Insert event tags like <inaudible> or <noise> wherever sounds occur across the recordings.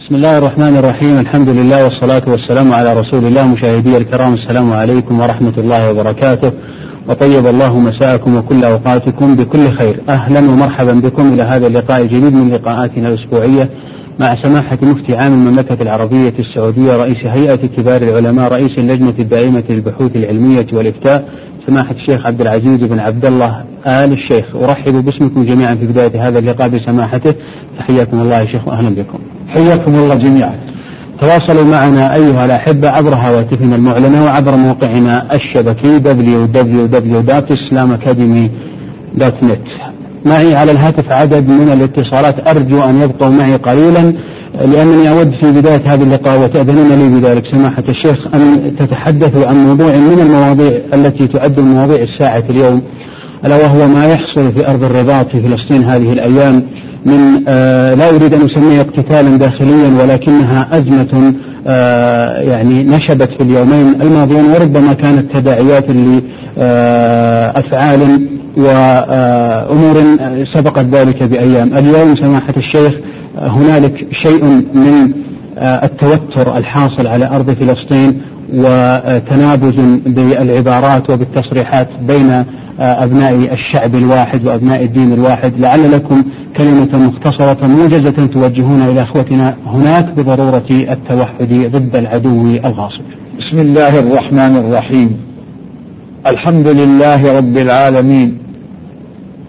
بسم الله الرحمن الرحيم. الحمد لله والصلاة والسلام على رسول الله مشاهدي الكرام. السلام عليكم ورحمة الله وبركاته. وطيب الله مساءكم وكل أوقاتكم بكل خير. أهلا ومرحبا بكم إلى هذا اللقاء الجديد من لقاءاتنا الأسبوعية مع سماحة مفتي عام المملكة العربية السعودية رئيس هيئة كبار العلماء رئيس اللجنة الدائمة للبحوث العلمية والإفتاء سماحة الشيخ عبد العزيز بن عبد الله آل الشيخ. أرحب باسمكم جميعا في بداية هذا اللقاء بسماحته. فحياكم الله يا شيخ وأهلا بكم. حياكم الله جميعا. تواصلوا معنا أيها الأحبة عبر هواتفنا المعلنة وعبر موقعنا الشبكي www.islamacademy.net معي على الهاتف عدد من الاتصالات أرجو أن يبقوا معي قليلا لأنني أود في بداية هذا اللقاء وتأذنون لي بذلك سماحة الشيخ أن تتحدثوا عن موضوع من المواضيع التي تعد مواضيع الساعة اليوم ألا وهو ما يحصل في أرض الرباط في فلسطين هذه الأيام من آه لا أريد أن أسميها اقتتالا داخليا ولكنها أزمة آه يعني نشبت في اليومين الماضيين وربما كانت تداعيات لأفعال آه وأمور سبقت ذلك بأيام. اليوم سماحة الشيخ هنالك شيء من التوتر الحاصل على أرض فلسطين وتنابز بالعبارات وبالتصريحات بين أبناء الشعب الواحد وأبناء الدين الواحد. لعل لكم كلمة مختصرة موجزة توجهون إلى أخوتنا هناك بضرورة التوحد ضد العدو الغاصب. بسم الله الرحمن الرحيم. الحمد لله رب العالمين.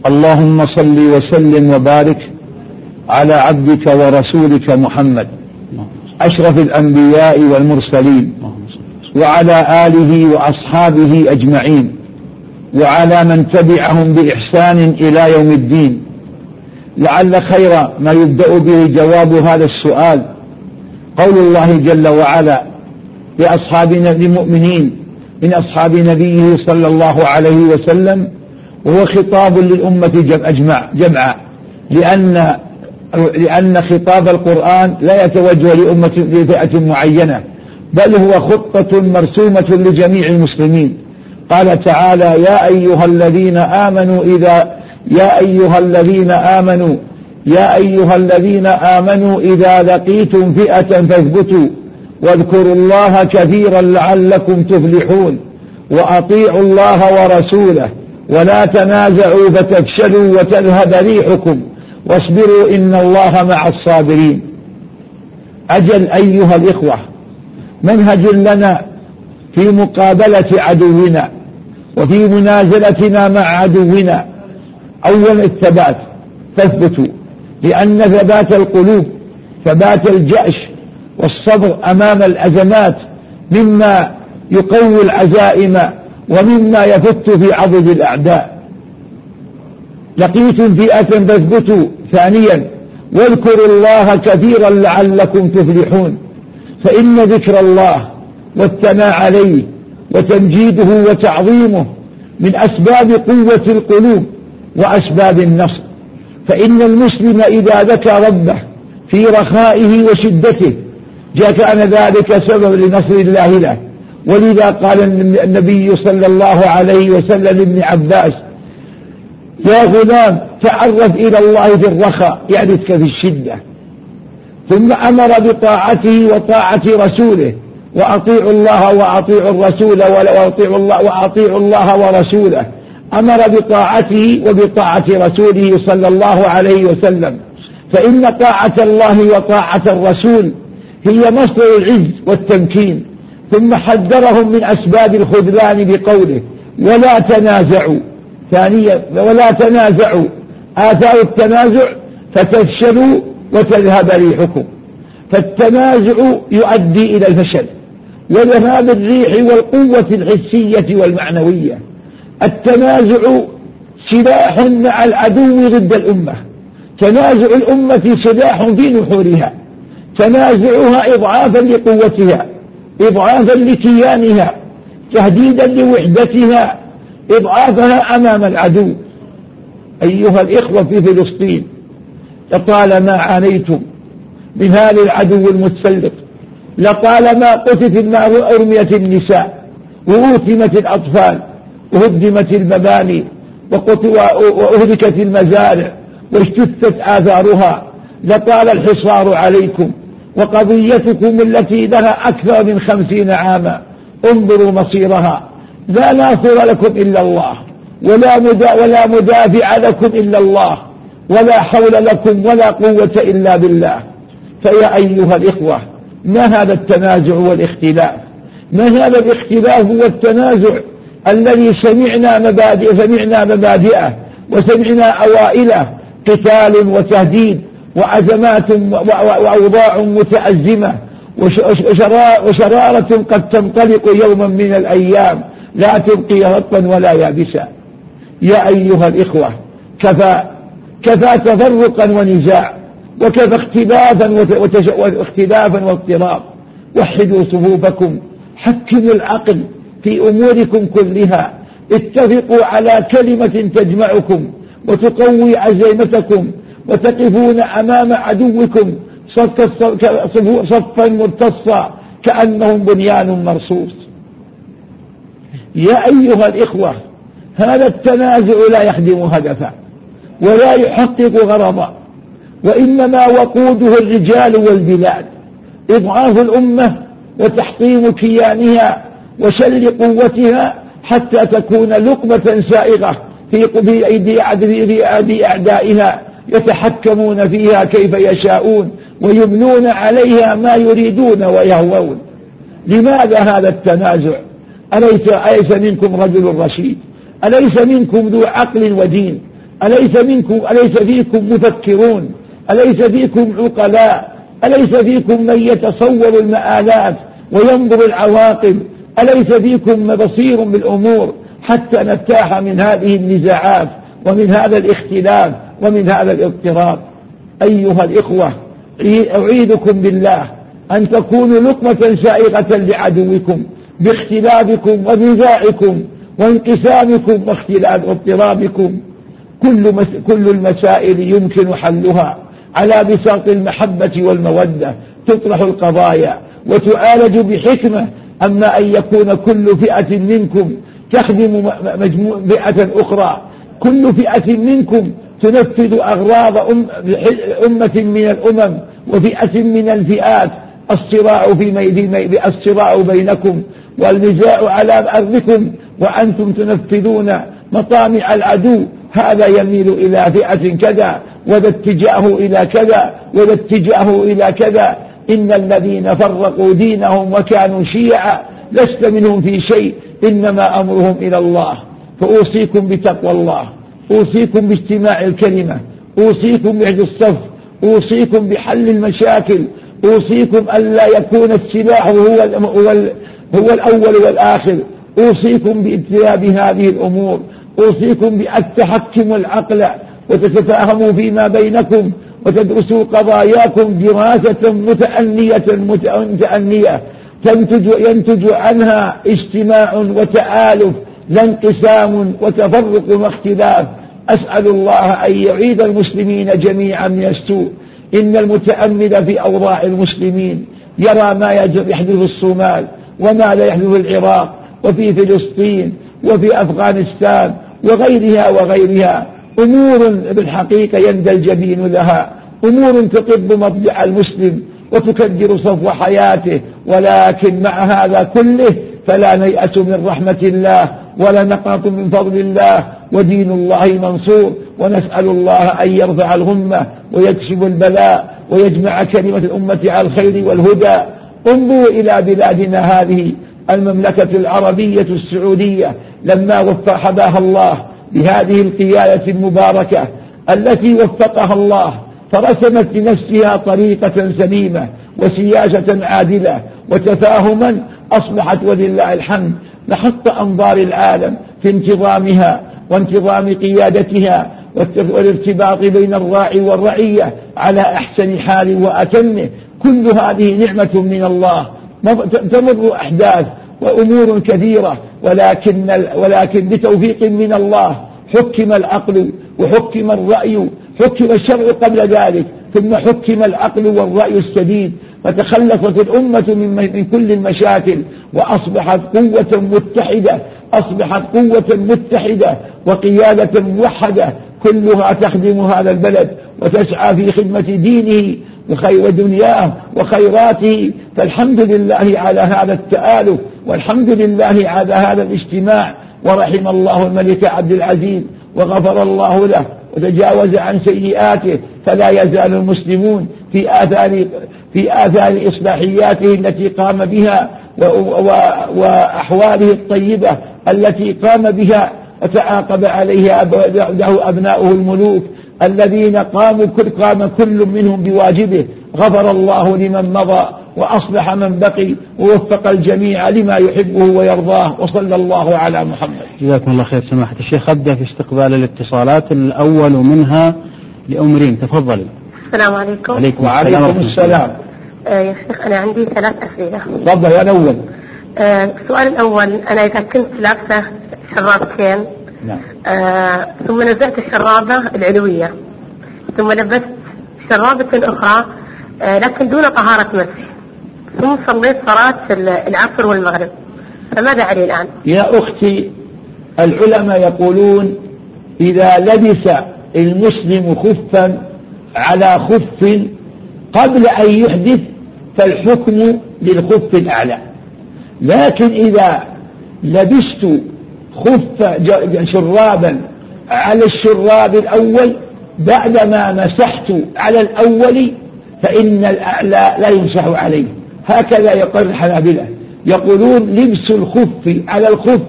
اللهم صل وسلم وبارك على عبدك ورسولك محمد أشرف الأنبياء والمرسلين وعلى آله وأصحابه أجمعين وعلى من تبعهم بإحسان إلى يوم الدين. لعل خير ما يبدأ به جواب هذا السؤال. قول الله جل وعلا لأصحاب المؤمنين من أصحاب نبيه صلى الله عليه وسلم وهو خطاب للأمة أجمع جمعا. لأن لأن خطاب القرآن لا يتوجه لأمة لفئة معينة بل هو خطة مرسومة لجميع المسلمين. قال تعالى يا أيها الذين آمنوا إذا يا أيها الذين آمنوا يا أيها الذين آمنوا إذا لقيتم فئة فاثبتوا واذكروا الله كثيرا لعلكم تفلحون وأطيعوا الله ورسوله ولا تنازعوا فتفشلوا وتذهب ريحكم واصبروا إن الله مع الصابرين. أجل أيها الإخوة منهج لنا في مقابلة عدونا وفي منازلتنا مع عدونا. أولا الثبات تثبتوا لأن ثبات القلوب ثبات الجأش والصبر أمام الأزمات مما يقوي العزائم ومما يفت في عضد الأعداء. لقيتم فئة فاثبتوا ثانيا واذكروا الله كثيرا لعلكم تفلحون فإن ذكر الله والثناء عليه وتمجيده وتعظيمه من أسباب قوة القلوب وأسباب النصر. فإن المسلم إذا ذكر ربه في رخائه وشدته كان ذلك سبب لنصر الله له. ولذا قال النبي صلى الله عليه وسلم لابن عباس يا غلام تعرف إلى الله في الرخاء يعرفك في الشدة. ثم أمر بطاعته وطاعة رسوله وأطيعوا الله وأطيعوا الرسول وأطيعوا الله وأطيعوا الله ورسوله. أمر بطاعته وبطاعة رسوله صلى الله عليه وسلم فإن طاعة الله وطاعة الرسول هي مصدر العز والتمكين ثم حذرهم من أسباب الخذلان بقوله ولا تنازعوا. ثانيا ولا تنازعوا. آثار التنازع فتفشلوا وتذهب ريحكم. فالتنازع يؤدي إلى الفشل وذهاب الريح والقوة الحسية والمعنوية. التنازع سلاح مع العدو ضد الأمة تنازع الأمة سلاح في نحورها. تنازعها إضعافا لقوتها إضعافا لكيانها تهديدا لوحدتها إضعافها أمام العدو. أيها الإخوة في فلسطين لطالما عانيتم من هذا العدو المتسلط لطالما قتلت معه أرمية النساء وأوتمت الأطفال وهدمت المباني وأهلكت المزارع واجتثت آثارها. لطال الحصار عليكم وقضيتكم التي لها أكثر من خمسين عاما. انظروا مصيرها. لا ناصر لكم إلا الله ولا, مدا ولا مدافع لكم إلا الله ولا حول لكم ولا قوة إلا بالله. فيا أيها الإخوة ما هذا التنازع والاختلاف؟ ما هذا الاختلاف والتنازع الذي سمعنا مبادئ سمعنا مبادئه وسمعنا أوائله قتال وتهديد وأزمات وأوضاع متأزمة وشرارة قد تنطلق يوما من الأيام. لا تبقي رطبا ولا يابسا يا أيها الإخوة كفى كفى تفرقا ونزاع وكفى اختلافا واختلافا واضطراب. وحدوا صفوفكم حكموا العقل في أموركم كلها. اتفقوا على كلمة تجمعكم وتقوي عزيمتكم. وتقفون أمام عدوكم صفا مرتصا كأنهم بنيان مرصوص. يا أيها الإخوة هذا التنازع لا يخدم هدفا ولا يحقق غرضا وإنما وقوده الرجال والبلاد. إضعاف الأمة وتحطيم كيانها وشل قوتها حتى تكون لقمة سائغة في أيدي أعدائها. يتحكمون فيها كيف يشاءون ويبنون عليها ما يريدون ويهوون. لماذا هذا التنازع؟ أليس, أليس منكم رجل رشيد؟ أليس منكم ذو عقل ودين؟ أليس منكم أليس فيكم مفكرون؟ أليس فيكم عقلاء؟ أليس فيكم من يتصور المآلات وينظر العواقب؟ أليس فيكم بصير بالأمور حتى نرتاح من هذه النزاعات ومن هذا الاختلاف؟ ومن هذا الاضطراب أيها الإخوة أعيدكم بالله أن تكونوا لقمة سائغة لعدوكم باختلافكم ونزاعكم وانقسامكم واختلاف واضطرابكم كل, كل المسائل يمكن حلها على بساط المحبة والمودة تطرح القضايا وتعالج بحكمة. أما أن يكون كل فئة منكم تخدم مجموع فئة أخرى كل فئة منكم تنفذ أغراض أمة من الأمم وفئة من الفئات. الصراع في الصراع بينكم والنزاع على أرضكم وأنتم تنفذون مطامع العدو. هذا يميل إلى فئة كذا وذا اتجاهه إلى كذا وذا اتجاهه إلى كذا. إن الذين فرقوا دينهم وكانوا شيعا لست منهم في شيء. إنما أمرهم إلى الله. فأوصيكم بتقوى الله. أوصيكم باجتماع الكلمة أوصيكم بعد الصف أوصيكم بحل المشاكل أوصيكم ألا يكون السلاح هو, هو, الأول والآخر أوصيكم باجتناب هذه الأمور أوصيكم بأن تحكموا العقل وتتفاهموا فيما بينكم وتدرسوا قضاياكم دراسة متأنية متأنية تنتج ينتج عنها اجتماع وتآلف لا انقسام وتفرق واختلاف. أسأل الله أن يعيد المسلمين جميعا من السوء. إن المتأمل في أوضاع المسلمين يرى ما يحدث في الصومال وما لا يحدث في العراق وفي فلسطين وفي أفغانستان وغيرها وغيرها. أمور بالحقيقة يندى الجبين لها. أمور تطب مضجع المسلم وتكدر صفو حياته. ولكن مع هذا كله فلا نيأس من رحمة الله ولا نقنط من فضل الله. ودين الله منصور ونسأل الله أن يرفع الغمة ويكشف البلاء ويجمع كلمة الأمة على الخير والهدى. انظروا إلى بلادنا هذه المملكة العربية السعودية. لما وفقها الله بهذه القيادة المباركة التي وفقها الله فرسمت لنفسها طريقة سليمة وسياسة عادلة وتفاهما أصبحت ولله الحمد محط أنظار العالم في انتظامها وانتظام قيادتها والارتباط بين الراعي والرعية على أحسن حال وأتمه. كل هذه نعمة من الله. تمر أحداث وأمور كثيرة. ولكن, ولكن بتوفيق من الله حكم العقل وحكم الرأي حكم الشرع قبل ذلك. ثم حكم العقل والرأي السديد فتخلصت الأمة من, من كل المشاكل وأصبحت قوة متحدة أصبحت قوة متحدة وقيادة موحدة كلها تخدم هذا البلد وتسعى في خدمة دينه وخير ودنياه وخيراته. فالحمد لله على هذا التآلف والحمد لله على هذا الاجتماع. ورحم الله الملك عبد العزيز وغفر الله له وتجاوز عن سيئاته. فلا يزال المسلمون في آثار في آثار إصلاحياته التي قام بها وأحواله الطيبة التي قام بها وتعاقب عليها له أبناؤه الملوك الذين قاموا كل قام كل منهم بواجبه. غفر الله لمن مضى وأصلح من بقي ووفق الجميع لما يحبه ويرضاه. وصلى الله على محمد. جزاكم الله خير سماحة الشيخ. أبدأ في استقبال الاتصالات. الأول منها لأم ريم. تفضلي. السلام عليكم. عليكم وعليكم السلام. آه يا شيخ أنا عندي ثلاث أسئلة. تفضل يا الأول. آه السؤال الأول أنا إذا كنت لابسة شرابتين نعم. آه ثم نزعت الشرابة العلوية ثم لبست شرابة أخرى آه لكن دون طهارة مسح ثم صليت صلاة العصر والمغرب فماذا علي الآن؟ يا أختي العلماء يقولون إذا لبس المسلم خفا على خف قبل أن يحدث فالحكم للخف الأعلى. لكن إذا لبست خف شرابا على الشراب الأول بعدما مسحت على الأول فإن الأعلى لا يمسح عليه. هكذا يقول الحنابلة. يقولون لبس الخف على الخف.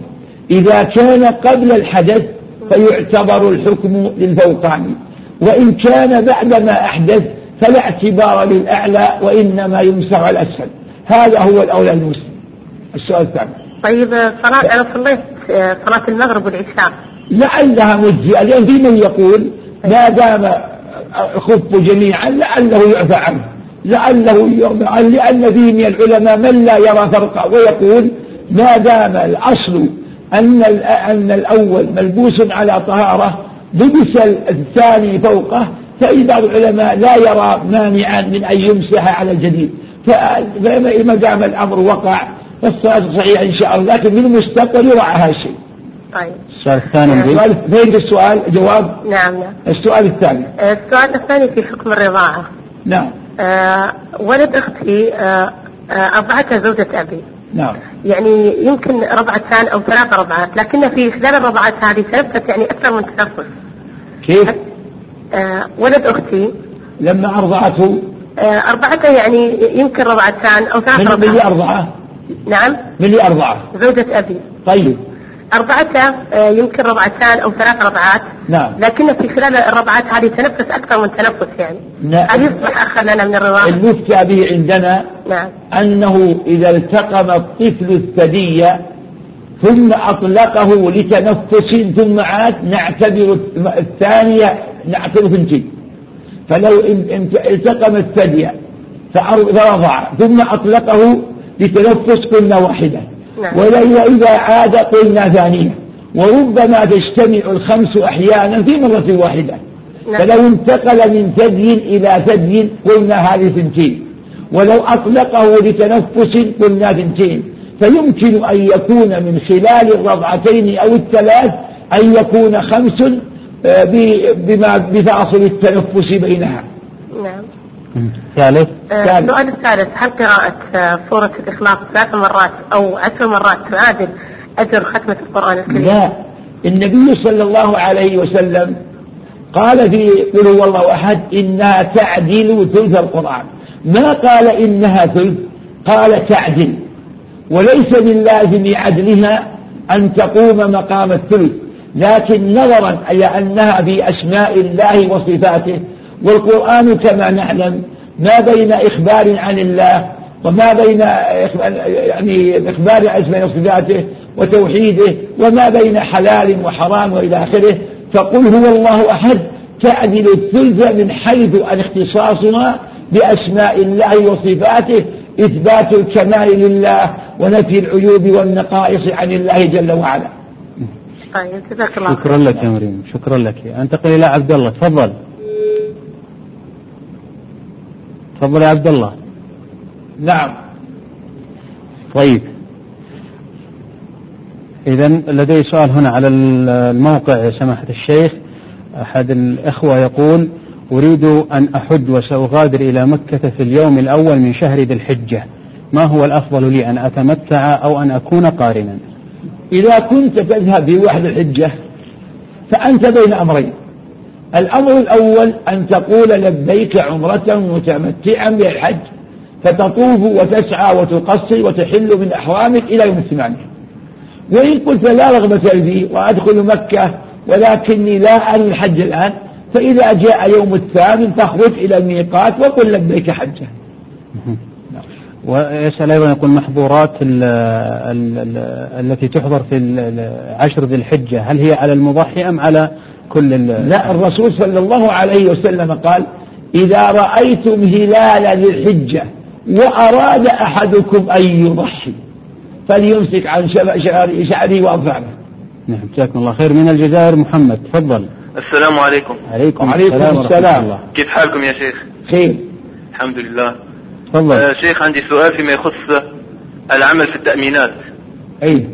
إذا كان قبل الحدث فيعتبر الحكم للفوقاني وإن كان بعدما أحدث فلا اعتبار للأعلى وإنما يمسح الأسفل. هذا هو الأولى المسلم. السؤال الثاني. طيب صلاة أنا صليت صلاة المغرب والعشاء. لعلها مجزئة لأن في من يقول ما دام خف جميعا لعله يعفى عنه لعله يعفى عنه لأن فيه من العلماء من لا يرى فرقا ويقول ما دام الأصل أن أن الأول ملبوس على طهارة لبس الثاني فوقه فإن بعض العلماء لا يرى مانعا من أن يمسح على الجديد. فما دام الأمر وقع فالصلاة صحيحة إن شاء الله لكن من المستقبل يراعى هذا الشيء. طيب. السؤال الثاني فين السؤال؟ جواب؟ نعم نعم. السؤال الثاني. السؤال الثاني في حكم الرضاعة. نعم. آه ولد أختي آه آه أرضعتها زوجة أبي. نعم. يعني يمكن رضعتان أو ثلاث رضعات لكن في خلال الرضعات هذه تنفس يعني أكثر من تنفس كيف؟ آه ولد أختي لما أرضعته آه أرضعته يعني يمكن رضعتان أو ثلاث رضعات من اللي أرضعه؟ نعم من اللي أرضعه؟ زوجة أبي طيب أرضعته آه يمكن رضعتان أو ثلاث رضعات نعم لكن في خلال الرضعات هذه تنفس أكثر من تنفس يعني نعم. هل يصبح أخا لنا من الرضاعة؟ المفتى به عندنا نعم أنه إذا التقم الطفل الثدي ثم أطلقه لتنفس ثم عاد نعتبر الثانية نعتبر ثنتين فلو التقم الثدي فرضع ثم أطلقه لتنفس قلنا واحدة. نعم. وإذا عاد قلنا ثانية. وربما تجتمع الخمس أحيانا في مرة واحدة. نعم. فلو انتقل من ثدي إلى ثدي قلنا هذه ثنتين ولو أطلقه لتنفس قلنا ثنتين فيمكن أن يكون من خلال الرضعتين أو الثلاث أن يكون خمس آه، بما بفاصل التنفس بينها. نعم. ثالث آه، ثالث. السؤال الثالث هل قراءة آه، سورة الإخلاص ثلاث مرات أو عشر مرات تعادل أجر ختمة القرآن الكريم؟ لا. النبي صلى الله عليه وسلم قال في قل هو الله أحد إنها تعدل ثلث القرآن. ما قال إنها ثلث؟ قال تعدل. وليس من لازم عدلها أن تقوم مقام الثلث لكن نظرا إلى أنها في أسماء الله وصفاته والقرآن كما نعلم ما بين إخبار عن الله وما بين يعني إخبار عن أسماء وصفاته وتوحيده وما بين حلال وحرام وإلى آخره فقل هو الله أحد تعدل الثلث من حيث أن اختصاصها بأسماء الله وصفاته إثبات الكمال لله ونفي العيوب والنقائص عن الله جل وعلا. طيب جزاك الله شكرا لك يا مريم. شكرا لك. أنتقل إلى عبد الله. تفضل. تفضل يا عبد الله. نعم. طيب. إذا لدي سؤال هنا على الموقع يا سماحة الشيخ. أحد الإخوة يقول أريد أن أحج وسأغادر إلى مكة في اليوم الأول من شهر ذي الحجة. ما هو الأفضل لي أن أتمتع أو أن أكون قارنا؟ إذا كنت تذهب في واحد الحجة فأنت بين أمرين. الأمر الأول أن تقول لبيك عمرة متمتعا بالحج فتطوف وتسعى وتقصر وتحل من أحرامك إلى يوم الثمانية. وإن قلت لا رغبة لي وأدخل مكة ولكني لا أنوي الحج الآن فإذا جاء يوم الثامن فاخرج إلى الميقات وقل لبيك حجة. ويسأل أيضا يقول محظورات ال ال ال التي تحضر في عشر ذي الحجة. هل هي على المضحي أم على كل لا الرسول صلى الله عليه وسلم قال إذا رأيتم هلال ذي الحجة وأراد أحدكم أن يضحي فليمسك عن شعره وأظفاره. نعم جزاكم الله خير. من الجزائر محمد تفضل. السلام عليكم. عليكم, وعليكم السلام, السلام. الله. كيف حالكم يا شيخ؟ خير. الحمد لله. تفضل. آه شيخ عندي سؤال فيما يخص العمل في التأمينات. أي.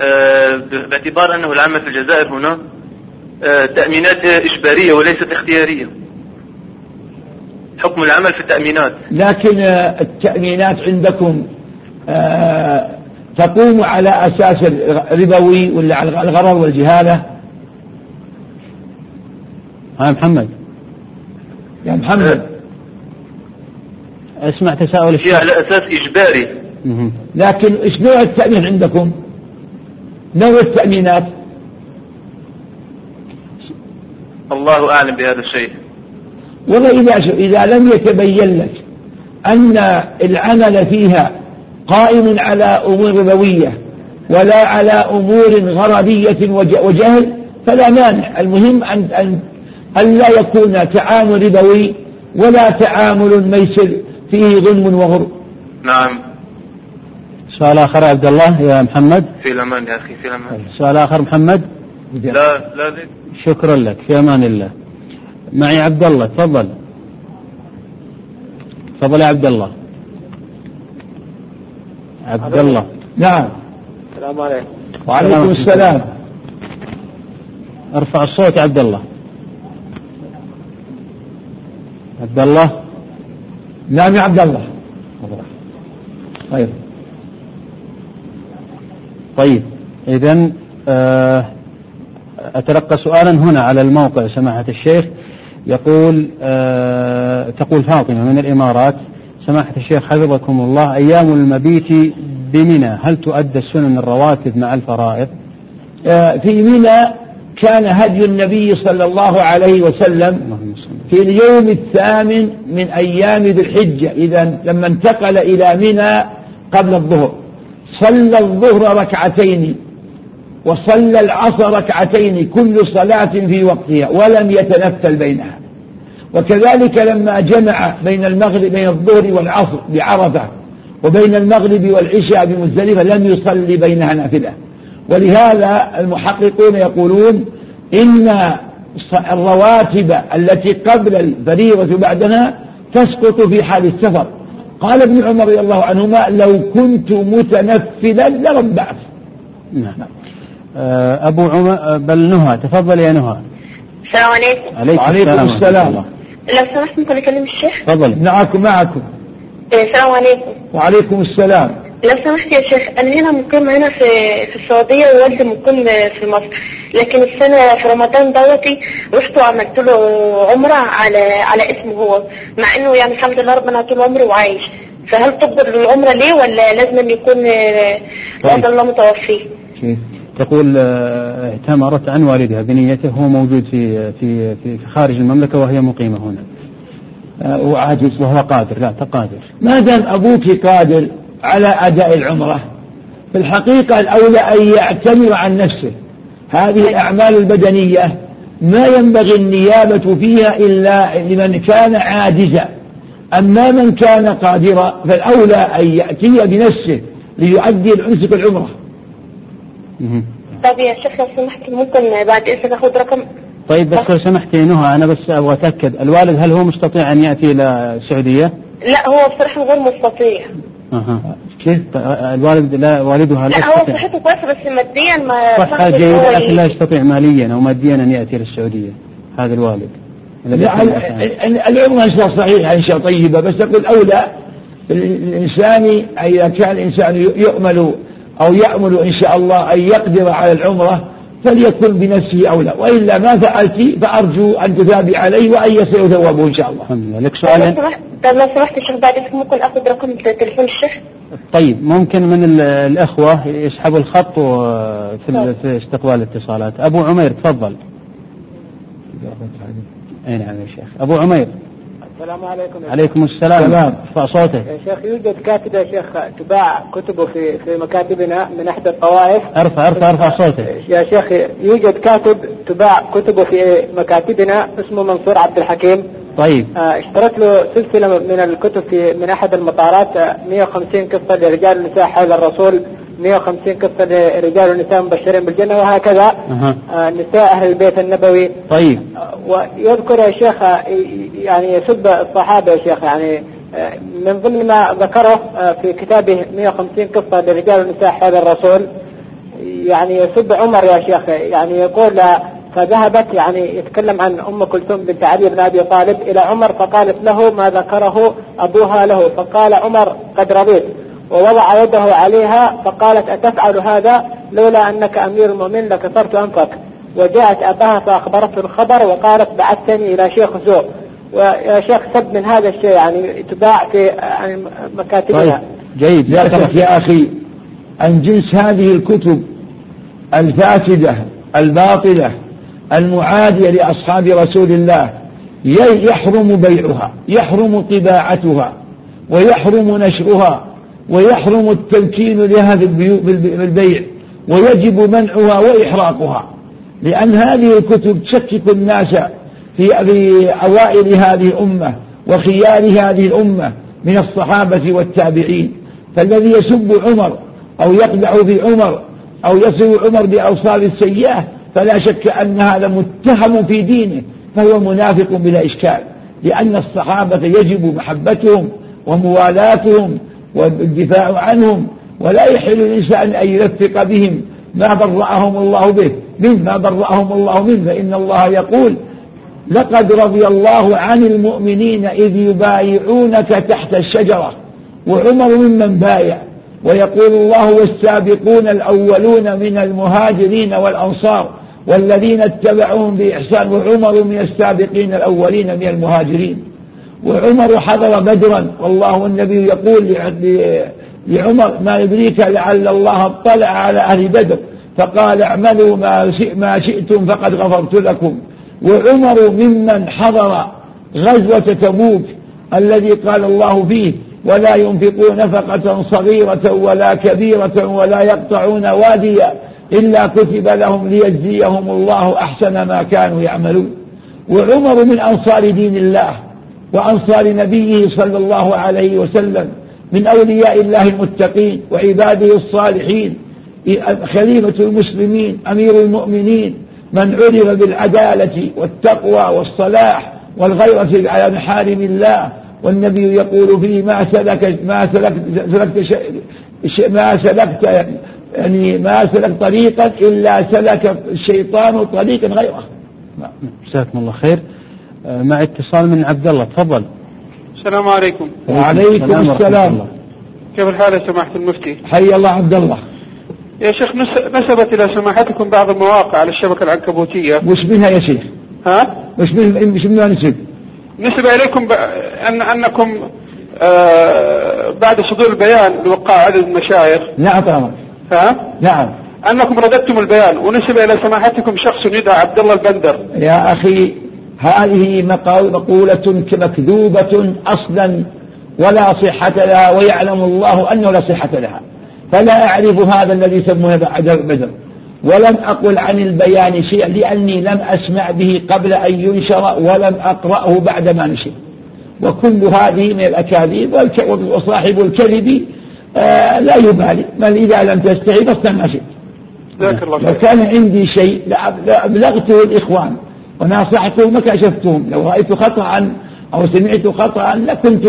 آه باعتبار أنه العمل في الجزائر هنا آه تأمينات إجبارية وليست اختيارية. حكم العمل في التأمينات. لكن آه، التأمينات عندكم آه، تقوم على أساس الربوي ولا على الغرر والجهالة؟ ها محمد. يا محمد. اسمع تساؤل هي على أساس إجباري. لكن إيش نوع التأمين عندكم؟ نوع التأمينات؟ الله أعلم بهذا الشيء. والله إذا, إذا لم يتبين لك أن العمل فيها قائم على أمور ربوية ولا على أمور غربية وجهل فلا مانع. المهم أن, أن, أن لا يكون تعامل ربوي ولا تعامل ميسر. فيه ظلم وغر نعم. سؤال آخر عبد الله يا محمد. في الأمان يا أخي في الأمان. سؤال آخر محمد. لا لا ذي. شكرا لك في أمان الله. معي عبد الله تفضل. تفضل يا عبد الله. عبد الله. نعم. السلام عليكم. وعليكم السلام. أرفع الصوت يا عبد الله. عبد الله. نعم يا عبد الله. طيب. طيب. إذا آه، أتلقى سؤالا هنا على الموقع سماحة الشيخ. يقول آه، تقول فاطمة من الإمارات سماحة الشيخ حفظكم الله أيام المبيت بمنى هل تؤدى السنن الرواتب مع الفرائض؟ آه، في منى كان هدي النبي صلى الله عليه وسلم في اليوم الثامن من أيام ذي الحجة. إذا لما انتقل إلى منى قبل الظهر. صلى الظهر ركعتين وصلى العصر ركعتين كل صلاة في وقتها ولم يتنفل بينها. وكذلك لما جمع بين المغرب بين الظهر والعصر بعرفة وبين المغرب والعشاء بمزدلفة لم يصلي بينها نافلة. ولهذا المحققون يقولون إن الرواتب التي قبل الفريضة بعدها تسقط في حال السفر. قال ابن عمر رضي الله عنهما لو كنت متنفلا لربعت. نعم. آه، أبو عمر بل نهى. تفضل يا نهى. السلام عليكم. عليكم, وعليكم السلام. لو سمحت ممكن أكلم الشيخ؟ تفضل. معكم معكم. إيه، السلام عليكم. وعليكم السلام. لو سمحت يا شيخ أنا هنا مقيم هنا في في السعودية ووالدي مقيم في مصر. لكن السنة في رمضان دوتي رحت وعملت له عمرة على على اسمه هو. مع إنه يعني الحمد لله ربنا طول عمري وعايش. فهل تقبل العمرة ليه ولا لازم يكون آه، والد الله متوفي؟ تقول آه، اعتمرت عن والدها بنيته هو موجود في في في خارج المملكة وهي مقيمة هنا. آه، وعاجز وهو قادر لا تقادر. ما دام أبوك قادر؟ على أداء العمرة. في الحقيقة الأولى أن يعتمر عن نفسه. هذه الأعمال البدنية ما ينبغي النيابة فيها إلا لمن كان عاجزا. أما من كان قادرا فالأولى أن يأتي بنفسه ليؤدي الأنسك العمرة. طب يا شيخ لو سمحت ممكن بعد إذنك أخذ رقم؟ طيب بس لو سمحت نهى. أنا بس أبغى أتأكد. الوالد هل هو مستطيع أن يأتي إلى السعودية؟ لا هو بصراحة غير مستطيع. أها. كيف؟ الوالد لا والدها لا لا هو يستطيع. صحته كويسة بس ماديا ما صحة جيدة لكن لا. يستطيع ماليا أو ماديا أن يأتي للسعودية هذا الوالد. إن شاء صحيحة شاء طيبة بس أقول أولى الإنسان إذا كان الإنسان يؤمل أو يأمل إن شاء الله أن يقدر على العمرة فليكن بنفسه أولى. وإلا ما فعلت فأرجو أن تتابع عليه وأن يصل ثوابه إن شاء الله. الحمد لله. لك سؤال طيب لو سمحت الشيخ بعد اسم ممكن أخذ رقم تليفون الشيخ؟ طيب ممكن من الأخوة يسحبوا الخط في, في استقبال الاتصالات. أبو عمير تفضل. أي نعم يا شيخ. أبو عمير. السلام عليكم عليكم السلام. سلام ارفع صوتك. يا شيخ يوجد كاتب يا شيخ تباع كتبه في في مكاتبنا من إحدى الطوائف. ارفع ارفع ارفع صوتك. يا شيخ يوجد كاتب تباع كتبه في مكاتبنا اسمه منصور عبد الحكيم. طيب. آه، اشتريت له سلسلة من الكتب في من أحد المطارات آه، 150 قصة لرجال النساء حول الرسول 150 قصة لرجال ونساء مبشرين بالجنة وهكذا. أه. آه، نساء أهل البيت النبوي. طيب. آه، ويذكر يا شيخ آه، يعني يسب الصحابة يا شيخ يعني آه، من ضمن ما ذكره آه، في كتابه 150 قصة لرجال ونساء حول الرسول يعني يسب عمر يا شيخ يعني يقول آه، فذهبت يعني يتكلم عن أم كلثوم بنت علي بن أبي طالب إلى عمر فقالت له ما ذكره أبوها له. فقال عمر قد رضيت. ووضع يده عليها فقالت أتفعل هذا؟ لولا أنك أمير المؤمنين لكسرت أنفك. وجاءت أباها فأخبرته الخبر وقالت بعثتني إلى شيخ سوء ويا شيخ سب من هذا الشيء يعني تباع في يعني مكاتبنا طيب جيد. شك يا أخي. أن جنس هذه الكتب الفاسدة الباطلة المعادية لأصحاب رسول الله. يحرم بيعها يحرم طباعتها ويحرم نشرها ويحرم التمكين لهذا البيع ويجب منعها وإحراقها. لأن هذه الكتب تشكك الناس في أوائل هذه الأمة وخيار هذه الأمة من الصحابة والتابعين. فالذي يسب عمر أو يقدع في عمر أو يصل عمر بأوصاف السيئة فلا شك أن هذا متهم في دينه فهو منافق بلا إشكال لأن الصحابة يجب محبتهم وموالاتهم والدفاع عنهم ولا يحل الإنسان أن يلفق بهم ما برأهم الله به مما برأهم الله منه فإن الله يقول لقد رضي الله عن المؤمنين إذ يبايعونك تحت الشجرة وعمر ممن بايع ويقول الله والسابقون الأولون من المهاجرين والأنصار والذين اتبعوهم بإحسان وعمر من السابقين الأولين من المهاجرين. وعمر حضر بدرا والله والنبي يقول لعمر ما يدريك لعل الله اطلع على أهل بدر فقال اعملوا ما ما شئتم فقد غفرت لكم. وعمر ممن حضر غزوة تبوك الذي قال الله فيه ولا ينفقون نفقة صغيرة ولا كبيرة ولا يقطعون واديا إلا كتب لهم ليجزيهم الله أحسن ما كانوا يعملون. وعمر من أنصار دين الله وأنصار نبيه صلى الله عليه وسلم من أولياء الله المتقين وعباده الصالحين خليفة المسلمين أمير المؤمنين من عرف بالعدالة والتقوى والصلاح والغيرة على محارم الله. والنبي يقول فيه ما سلك ما سلكت سلكت ما سلكت يعني ما سلك طريقا إلا سلك الشيطان طريقا غيره. جزاكم الله خير. آه، مع اتصال من عبد الله تفضل. السلام عليكم. وعليكم السلام كيف الحال يا سماحة المفتي؟ حي الله عبد الله. يا شيخ نسبت إلى سماحتكم بعض المواقع على الشبكة العنكبوتية. وش منها يا شيخ. ها؟ وش من وش منها نسب نسب إليكم ب... أن أنكم آه بعد صدور البيان لوقاع عدد المشايخ. نعم طبعا. ها؟ نعم. أنكم رددتم البيان. ونسب إلى سماحتكم شخص يدعى عبد الله البندر. يا أخي هذه مقولة مكذوبة أصلا ولا صحة لها ويعلم الله أنه لا صحة لها. فلا أعرف هذا الذي يسمونه بعد بدر ولم أقل عن البيان شيئا لأني لم أسمع به قبل أن ينشر ولم أقرأه بعد ما نشر. وكل هذه من الأكاذيب وصاحب الكذب لا يبالي. بل إذا لم تستحي فاصنع ما شئت. لو كان عندي شيء لأبلغته الإخوان وناصحته ما كشفتهم لو رأيت خطأ أو سمعت خطأ لكنت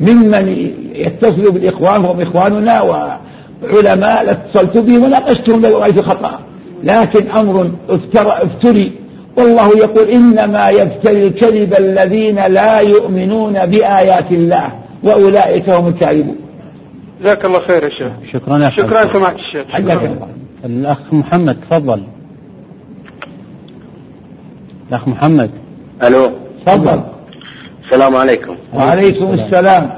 ممن يتصل بالإخوان وهم إخواننا وعلماء لاتصلت بهم وناقشتهم لو رأيت خطأ. لكن أمر افتري. والله يقول إنما يبتلي الكذب الذين لا يؤمنون بآيات الله وأولئك هم الكاذبون. جزاك الله خير يا شيخ. شكرا يا شكرا. سماحة الشيخ. حياك الأخ محمد تفضل. الأخ محمد. ألو. تفضل. السلام عليكم. وعليكم السلام.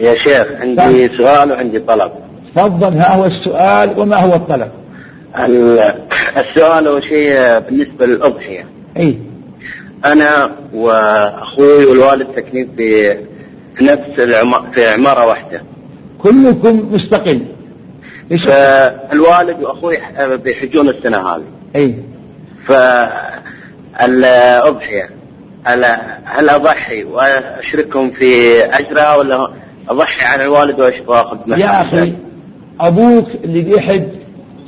يا شيخ عندي سؤال وعندي طلب. تفضل ها هو السؤال وما هو الطلب؟ ال- السؤال اول شيء بالنسبة للأضحية. إي. أنا وأخوي والوالد ساكنين في نفس العم... في عمارة واحدة. كلكم مستقل. فالوالد وأخوي بيحجون السنة هذه. أي. فالأضحية هل هل أضحي وأشركهم في اجرها ولا أضحي عن الوالد وأخذ مثلا يا أخي أبوك اللي بيحج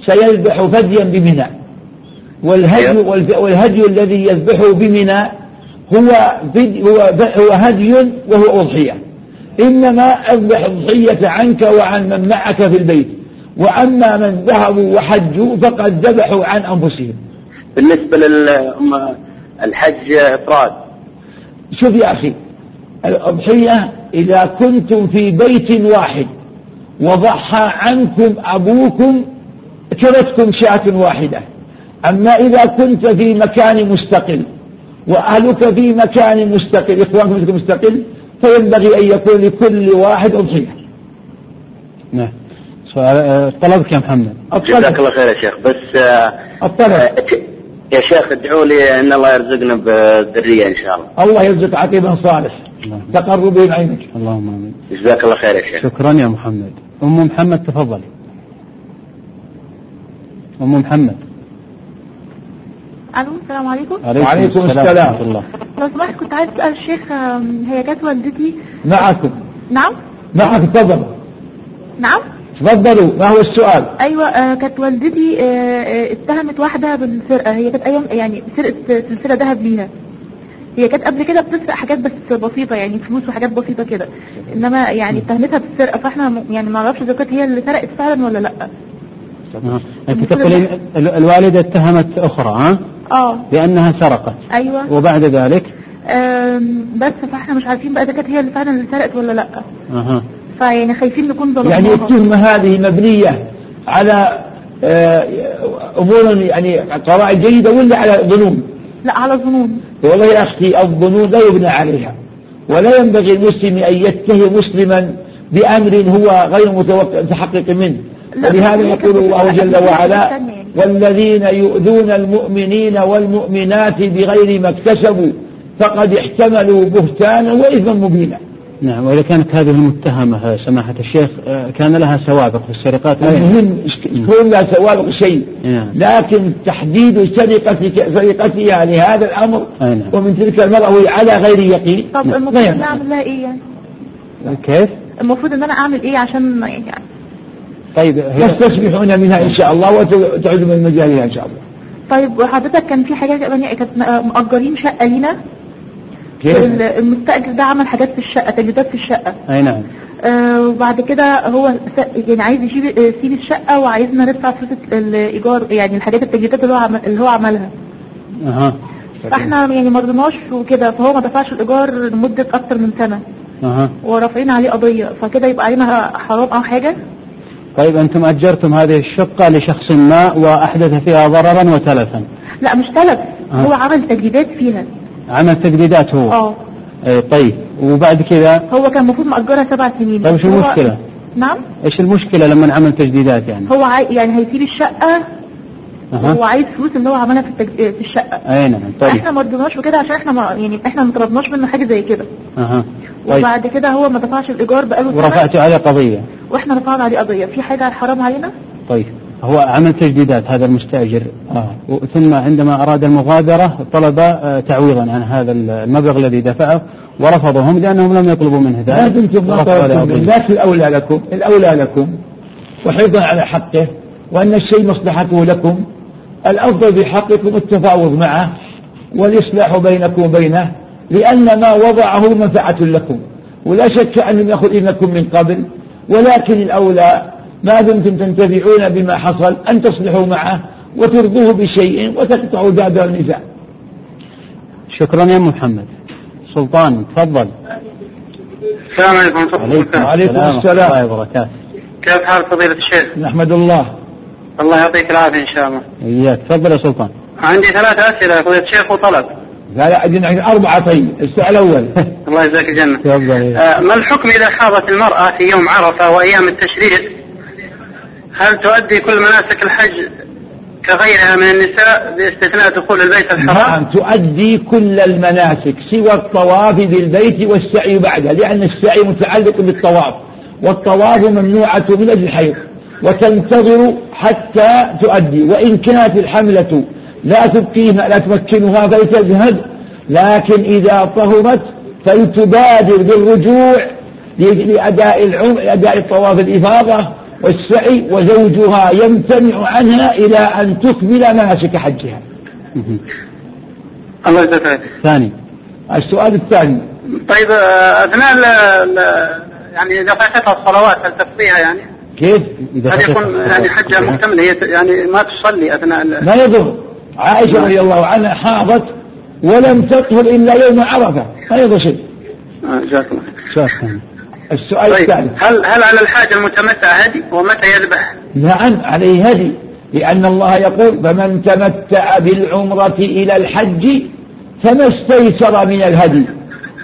سيذبح فديا بمنى. والهدي والهدي الذي يذبحه بمنى هو هو هدي وهو أضحية. إنما أذبح اضحيه عنك وعن من معك في البيت. وأما من ذهبوا وحجوا فقد ذبحوا عن أنفسهم. بالنسبة للحج إفراد. شوف يا أخي الأضحية إذا كنتم في بيت واحد وضحى عنكم أبوكم كرتكم شاة واحدة. أما إذا كنت في مكان مستقل وأهلك في مكان مستقل إخوانكم في مكان مستقل فينبغي أن يكون لكل واحد أضحية. نعم. سؤال آه، طلبك يا محمد. جزاك الله خير يا شيخ. بس آه، الطلب آه، يا شيخ ادعوا لي أن الله يرزقنا بذرية إن شاء الله. الله يرزق عقيبا صالح. اللهم- تقر به عينك. اللهم آمين. جزاك الله خير يا شيخ. شكرا يا محمد. أم محمد تفضلي. أم محمد. ألو السلام عليكم. وعليكم السلام. ورحمة الله. لو سمحت كنت عايز أسأل الشيخ هي كانت والدتي. معكم. نعم. معك تفضل نعم. تفضلوا ما هو السؤال؟ أيوه آه كانت والدتي آه آه اتهمت واحدة بالسرقه هي كانت أيام يعني سرقت سلسلة ذهب ليها. هي كانت قبل كده بتسرق حاجات بس بسيطة يعني فلوس وحاجات بسيطة كده. إنما يعني اتهمتها بالسرقة فإحنا يعني ما نعرفش إذا كانت هي اللي سرقت فعلا ولا لأ. انت تقولين ال- الوالدة اتهمت أخرى ها؟ آه. بانها سرقت. أيوه. وبعد ذلك؟ بس فاحنا مش عارفين بقى إذا كانت هي اللي فعلا اللي سرقت ولا لأ. أها. فيعني خايفين نكون ظلمناها يعني التهمة هذه مبنية على آه، أمور يعني قواعد جيدة ولا على ظنون؟ لا على ظنون. والله يا أختي الظنون لا يبنى عليها. ولا ينبغي المسلم أن يتهم مسلما بأمر هو غير متوقع متحقق منه. ولهذا يقول الله جل وعلا. والذين يؤذون المؤمنين والمؤمنات بغير ما اكتسبوا فقد احتملوا بهتانا وإثما مبينا نعم وإذا كانت هذه المتهمة سماحة الشيخ آه، كان لها سوابق في السرقات المهم تكون لا سوابق شيء نعم. لكن تحديد سرقتك سرقتها لهذا الأمر أي نعم. ومن تلك المرأة وهي على غير يقين طب لا المفروض. أنا أعمل لها إيه يعني كيف؟ المفروض إن أنا أعمل إيه عشان يعني طيب هي تستسمحون منها إن شاء الله وتعودوا من مجالها إن شاء الله. طيب وحضرتك كان في حاجة كمان يعني كانت مأجرين شقة لينا؟ المستأجر ده عمل حاجات في الشقة تجديدات في الشقة. أي نعم. آه وبعد كده هو يعني عايز آه، يسيب الشقة وعايزنا ندفع فلوس الإيجار يعني الحاجات التجديدات اللي هو عمل اللي هو عملها. أها. فإحنا يعني ما رضيناش وكده فهو ما دفعش الإيجار لمدة أكتر من سنة. أها. ورافعين عليه قضية فكده يبقى علينا حرام أو حاجة؟ طيب أنتم أجرتم هذه الشقة لشخص ما وأحدث فيها ضررا وتلفا. لا مش تلف آه. هو عمل تجديدات فيها. عمل تجديدات هو. آه. أي طيب وبعد كذا؟ هو كان المفروض مأجرها سبع سنين. طيب شو المشكلة؟ نعم. إيش المشكلة لما عمل تجديدات يعني؟ هو عاي... يعني هيسيب الشقة أها. هو عايز فلوس اللي هو عملها في, التج... في الشقة. أي نعم طيب. إحنا ما رضيناش وكده عشان إحنا ما يعني إحنا ما طلبناش منه حاجة زي كده. طيب وبعد كده هو ما دفعش الإيجار بقاله سنة. ورفعتوا عليه قضية. وإحنا رفعنا عليه قضية. في حاجة حرام علينا؟ طيب. هو عمل تجديدات هذا المستأجر. آه. ثم عندما أراد المغادرة طلب آه، تعويضا عن هذا المبلغ الذي دفعه ورفضهم لأنهم لم يطلبوا منه ما ذلك دمتم ما طلبتم قضية. لكن الأولى لكم. الأولى لكم وحفظا على حقه وأن الشيء مصلحته لكم. الأفضل بحقكم التفاوض معه والإصلاح بينكم وبينه. لأن ما وضعه منفعة لكم. ولا شك أنه يأخذ إذنكم من قبل ولكن الأولى ما دمتم تنتفعون بما حصل أن تصلحوا معه وترضوه بشيء وتقطعوا دابر النزاع شكرا يا محمد. سلطان تفضل. السلام عليكم. ورحمة الله وبركاته وعليكم ورحمة السلام. الله وبركاته. كيف حال فضيلة الشيخ؟ نحمد الله. الله يعطيك العافية إن شاء الله. إياك. تفضل يا سلطان. عندي ثلاث أسئلة يا فضيلة الشيخ وطلب. لا لا عندنا أربعة طيب. السؤال الأول. <laughs> الله يجزاك الجنة. آه، ما الحكم إذا حاضت المرأة في يوم عرفة وأيام التشريق؟ هل تؤدي كل مناسك الحج كغيرها من النساء باستثناء دخول البيت الحرام؟ نعم تؤدي كل المناسك سوى الطواف بالبيت والسعي بعده لأن السعي متعلق بالطواف والطواف ممنوعة من أجل الحيض وتنتظر حتى تؤدي وإن كانت الحملة لا تبقيها لا تمكنها فلتذهب لكن إذا طهرت فلتبادر بالرجوع لأداء العمر لأداء الطواف الإفاضة والسعي وزوجها يمتنع عنها إلى أن تكمل مناسك حجها. الله يجزاك. ثاني. السؤال الثاني. طيب آه، أثناء يعني إذا فاتتها الصلوات هل تقضيها يعني؟ كيف؟ إذا هل يكون يعني حجة مكتملة؟ هي يعني ما تصلي أثناء ما يضر. عائشة رضي الله عنها حاضت ولم تطهر إلا يوم عرفة. ما يضر شيء آه، جزاك الله خير. السؤال طيب الثالث هل هل على الحاج المتمتع هدي ومتى يذبح؟ نعم عليه هدي. لأن الله يقول فمن تمتع بالعمرة إلى الحج فما استيسر من الهدي.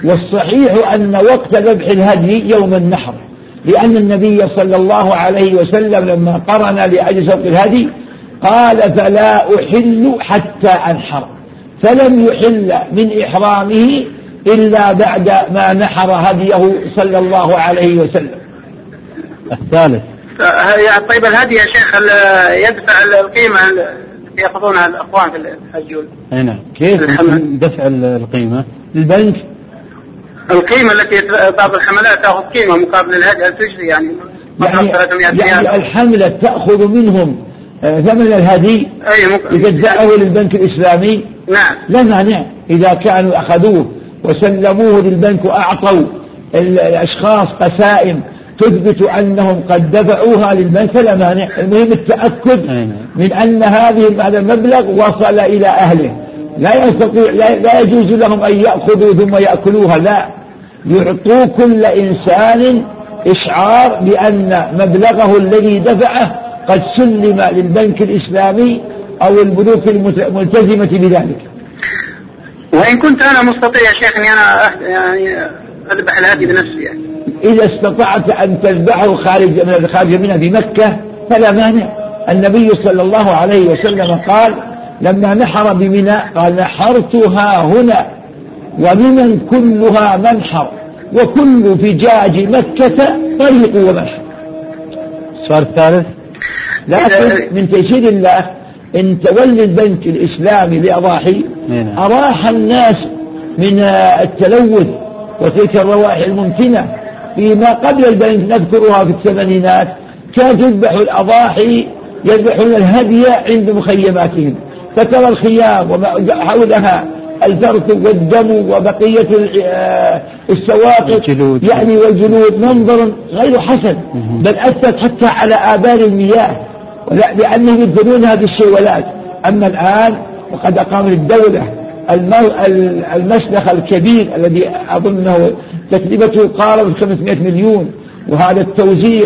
والصحيح أن وقت ذبح الهدي يوم النحر. لأن النبي صلى الله عليه وسلم لما قرن لأجل سوق الهدي قال فلا أحل حتى أنحر. فلم يحل من إحرامه إلا بعد ما نحر هديه صلى الله عليه وسلم. الثالث. طيب الهدي يا شيخ يدفع القيمة يأخذونها الأخوان في الحج وال- أي نعم. كيف دفع ال- القيمة؟ البنك القيمة التي بعض الحملات تأخذ قيمة مقابل الهدي تجري يعني؟ يعني, 300 يعني الحملة تأخذ منهم ثمن الهدي أي مك... لتدفعه للبنك الإسلامي؟ نعم. لا مانع. إذا كانوا أخذوه وسلموه للبنك وأعطوا ال- الأشخاص قسائم تثبت أنهم قد دفعوها للبنك فلا مانع. المهم التأكد نعم. من أن هذه هذا المبلغ وصل إلى أهله. لا يستطيع لا, لا يجوز لهم أن يأخذوا ثم يأكلوها لا. يعطوا كل إنسان إشعار بأن مبلغه الذي دفعه قد سلم للبنك الإسلامي أو البنوك الملتزمة بذلك. وإن كنت أنا مستطيع يا شيخ إني أنا أح- يعني أذبح الهدي بنفسي يعني. إذا استطعت أن تذبحه خارج من خارج منها في مكة فلا مانع. النبي صلى الله عليه وسلم قال لما نحر بمنى قال نحرتها هنا وممن كلها منحر وكل فجاج مكة طريق ومشي. السؤال الثالث لكن من تيسير الله إن تولي البنك الإسلامي لاضاحي نعم. اراح الناس من آه، التلوث وتلك الروائح الممكنة فيما قبل البنك نذكرها في الثمانينات كانت تذبح الأضاحي يذبحون الهدي عند مخيماتهم فترى الخيام وما حولها الفرث والدم وبقية ال- آه، السواقط. يعني والجلود منظر غير حسن بل أثبت حتى على آبار المياه لأنهم يدخلونها بالشوالات أما الآن وقد أقام الدولة الم- ال- المسلخ الكبير الذي أظنه تكلفته قارب 500 مليون وهذا التوزيع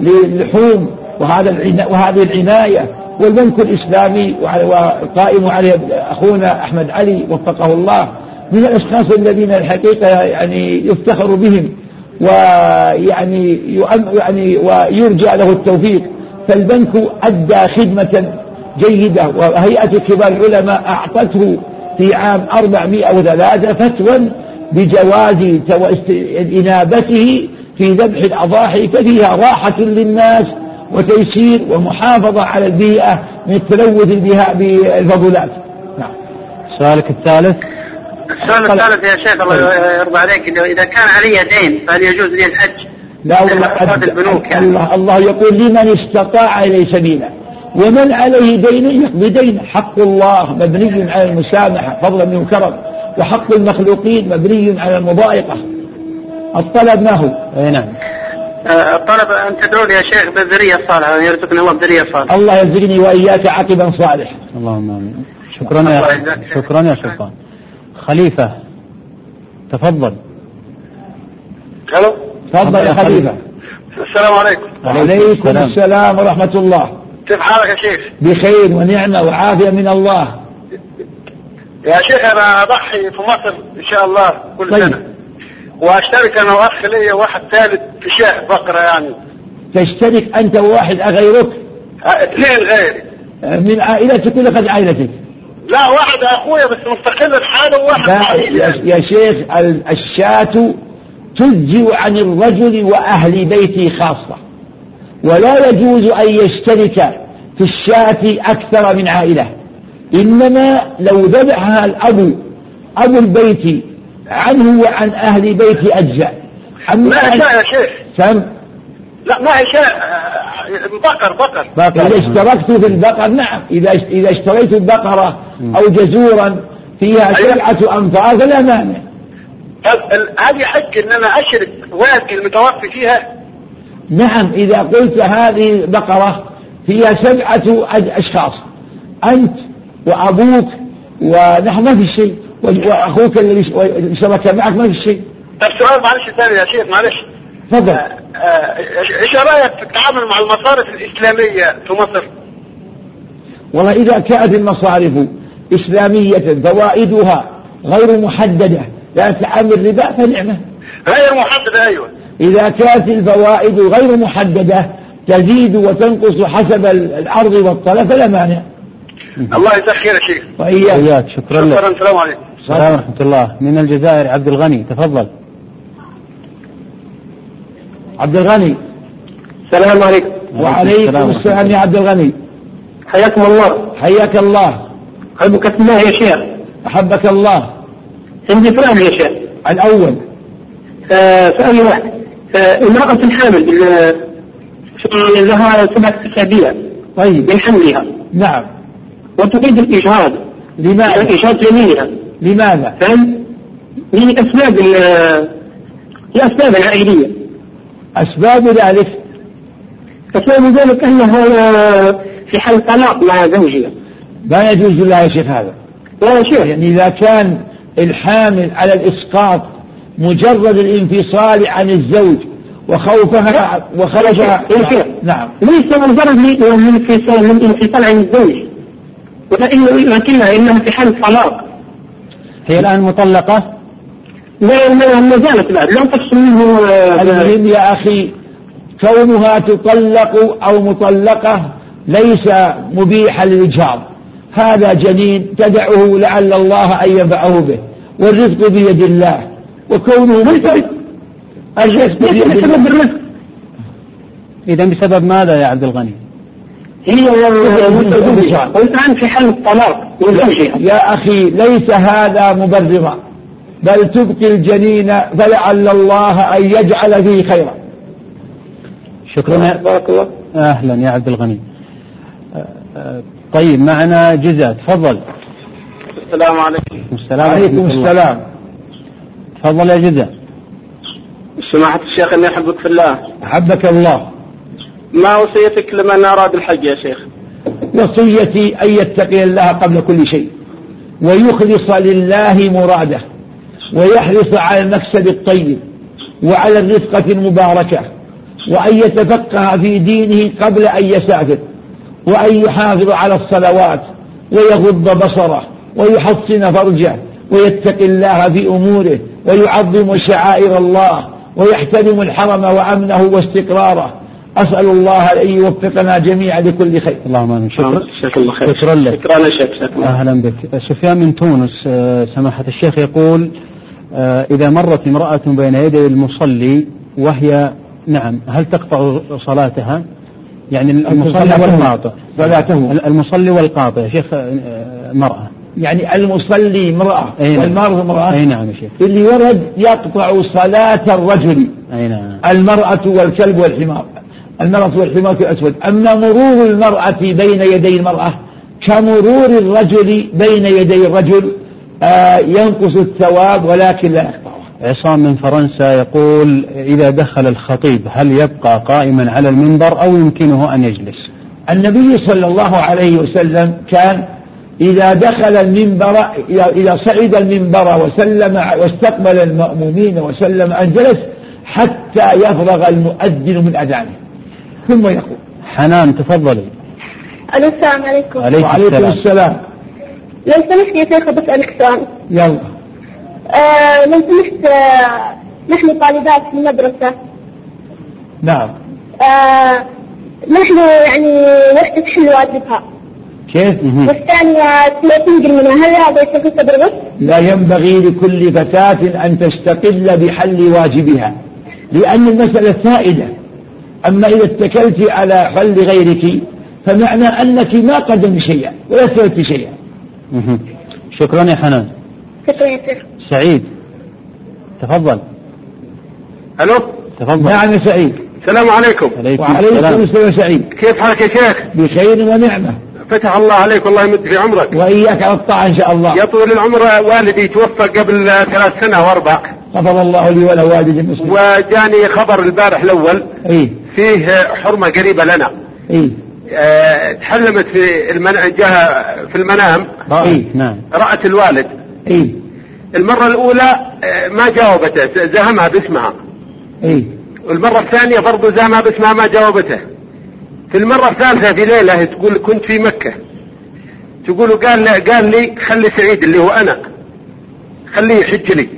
للحوم وهذا وهذه العناية والبنك الإسلامي والقائم عليه أخونا أحمد علي وفقه الله من الأشخاص الذين الحقيقة يعني يفتخر بهم ويعني يعني ويرجى له التوفيق. فالبنك أدى خدمة جيدة وهيئة كبار العلماء أعطته في عام 403 فتوى بجواز إنابته في ذبح الأضاحي ففيها راحة للناس وتيسير ومحافظة على البيئة من التلوث بها بالفضلات نعم. سؤالك الثالث؟ السؤال الثالث يا شيخ الله يرضى عليك إذا- إذا كان علي دين فهل يجوز لي الحج؟ لا والله حساب البنوك يعني. الله, الله يقول لمن استطاع إليه سبيلا ومن عليه دين يقضي دينه. حق الله مبني على المسامحة فضلا من كرم. وحق المخلوقين مبني على المضايقة. الطلب ما هو؟ أي نعم. آه، الطلب أن تدعو لي يا شيخ بالذرية الصالحة أن يرزقني الله بذرية صالحة. الله يرزقني وإياك عقبا صالح اللهم آمين. شكرا يا. شكرا يا سلطان خليفة تفضل. ألو تفضل يا. خليفة السلام عليكم وعليكم السلام. السلام ورحمة الله كيف حالك يا شيخ؟ بخير ونعمة وعافية من الله يا شيخ أنا أضحي في مصر إن شاء الله كل طيب. سنة وأشترك أنا وأخ لي واحد ثالث في شاه بقرة يعني تشترك أنت وواحد غيرك آه، اثنين غيري من عائلتك ولا قد عائلتك لا واحد أخويا بس مستقل بحاله وواحد يا, يعني. يا شيخ ال- الشاة تجزئ عن الرجل وأهل بيته خاصة. ولا يجوز أن يشترك في الشاة أكثر من عائلة. إنما لو ذبحها الأب أبو البيت عنه وعن أهل بيته أجزاء ما شاه يا شيخ. سم؟ لا ما هي شاه آه، بقر بقر. إذا اشتركت في البقر نعم. إذا إذا اشتريت البقرة أو جزورا فيها أيوة. سبعة أنفار فلا مانع. طب هل يحق إن أنا أشرك والدي المتوفي فيها؟ نعم إذا قلت هذه بقرة فيها سبعة أشخاص أنت وأبوك ونحن ما في شيء و- وأخوك اللي شبك معك ما في شيء طب سؤال معلش ثاني يا شيخ معلش تفضل آه، آه، إيش رأيك في التعامل مع المصارف الإسلامية في مصر؟ والله إذا كانت المصارف إسلامية فوائدها غير محددة لا تعامل ربا فنعمة. غير محددة أيوه. إذا كانت الفوائد غير محددة تزيد وتنقص حسب ال- العرض والطلب فلا مانع. الله يجزاك خير يا شيخ. وإياك. وإياك شكرا لك. شكرا السلام عليكم. السلام ورحمة الله. من الجزائر عبد الغني تفضل. عبد الغني. السلام عليكم. وعليكم السلام يا عبد الغني. حياكم الله. حياك الله. حبك في الله يا شيخ. أحبك الله. عندي سؤال يا شيخ. الأول. آه، سؤال واحد. آه، امرأة حامل في لها سبعة أسابيع. طيب. من حملها. نعم. وتريد الإجهاض لماذا؟ إجهاض يمينها لماذا؟ فهم؟ من أسباب ال- الأسباب العائلية أسباب ذلك؟ أسباب ذلك أنها آه، في حال طلاق مع زوجها. لا يجوز لها يا شيخ هذا. لا يا شيخ. يعني إذا كان الحامل على الإسقاط مجرد الانفصال عن الزوج وخوفها يا شيخ نعم. ليس مجرد من الانفصال من الانفصال عن الزوج. ولكن لكنها إنها في حال طلاق هي الآن مطلقة؟ لا ما زالت بعد. لم تفصل منه آه، المهم يا أخي كونها تطلق أو مطلقة ليس مبيحا للإجهاض. هذا جنين تدعه لعل الله أن ينفعه به والرزق بيد الله وكونه الرزق بيد بسبب الله. الرزق إذا بسبب ماذا يا عبد الغني؟ هي والآن في حال الطلاق يا أخي ليس هذا مبررا بل تبقي الجنين فلعل الله أن يجعل فيه خيرا. شكرا. بارك الله. أهلا يا عبد الغني. آه، آه، طيب معنا جزاء تفضل. السلام عليكم. السلام عليكم. السلام. تفضل يا جزاء. سماحة الشيخ إني أحبك في الله. أحبك الله. ما وصيتك لمن اراد الحج يا شيخ؟ وصيتي أن يتقي الله قبل كل شيء ويخلص لله مراده ويحرص على المكسب الطيب وعلى الرفقة المباركة وأن يتفقه في دينه قبل أن يسافر. وأن يحافظ على الصلوات ويغض بصره ويحصن فرجه ويتقي الله في أموره ويعظم شعائر الله ويحترم الحرم وأمنه واستقراره. أسأل الله أن يوفقنا جميعا لكل خير. اللهم آمين. شكرا. جزاك الله خير. شكرا لك. شكرا الله أهلا بك. سفيان من تونس آه، سماحة الشيخ يقول آه، إذا مرت امرأة بين يدي المصلي وهي نعم هل تقطع صلاتها؟ يعني المصلي. والقاطع صلاته. المصلي والقاطع يا شيخ آه، مرأة. يعني المصلي امرأة أي نعم. والمرأة امرأة أي نعم شيخ. اللي ورد يقطع صلاة الرجل. أي نعم. المرأة والكلب والحمار. المرأة والحمار الأسود أما مرور المرأة بين يدي المرأة كمرور الرجل بين يدي الرجل آه ينقص الثواب ولكن لا يقطعه عصام من فرنسا يقول إذا دخل الخطيب هل يبقى قائما على المنبر أو يمكنه أن يجلس؟ النبي صلى الله عليه وسلم كان إذا دخل المنبر إذا صعد المنبر وسلم واستقبل المأمومين وسلم أن جلس حتى يفرغ المؤذن من أذانه. ثم يقول حنان تفضلي. ألو السلام عليكم. عليكم وعليكم السلام. السلام. لو سمحت يا شيخ بسألك سؤال. يلا. لو سمحت نحن طالبات في المدرسة. نعم. آه نحن يعني وحدة تحل واجبها كيف. والثانية تنقل منها هل هذا يعتبر بالغش؟ لا ينبغي لكل فتاة أن تستقل بحل واجبها لأن المسألة فائدة. أما إذا اتكلت على حل غيرك فمعنى أنك ما قدمت شيئا ولا سويت شيئا. شكرا يا حنان. شكرا يا شيخ سعيد. تفضل. ألو؟ تفضل. نعم يا سعيد. السلام عليكم. عليكم وعليكم السلام. يا سعيد. كيف حالك يا شيخ؟ بخير ونعمة. فتح الله عليك والله يمد في عمرك. وإياك على الطاعة إن شاء الله. يا طول العمر والدي توفى قبل ثلاث سنة واربع غفر الله لي وله والد المسلم وجاني خبر البارح الأول. اي فيه حرمة قريبة لنا. اي آه، تحلمت في المنع جاء في المنام. رأي نعم. رأت الوالد. اي المرة الأولى آه، ما جاوبته زهمها باسمها. اي والمرة الثانية برضو زهمها باسمها ما جاوبته. في المرة الثالثة في ليلة تقول كنت في مكة. تقول قال قال لي خلي سعيد اللي هو أنا. خليه يحج لي.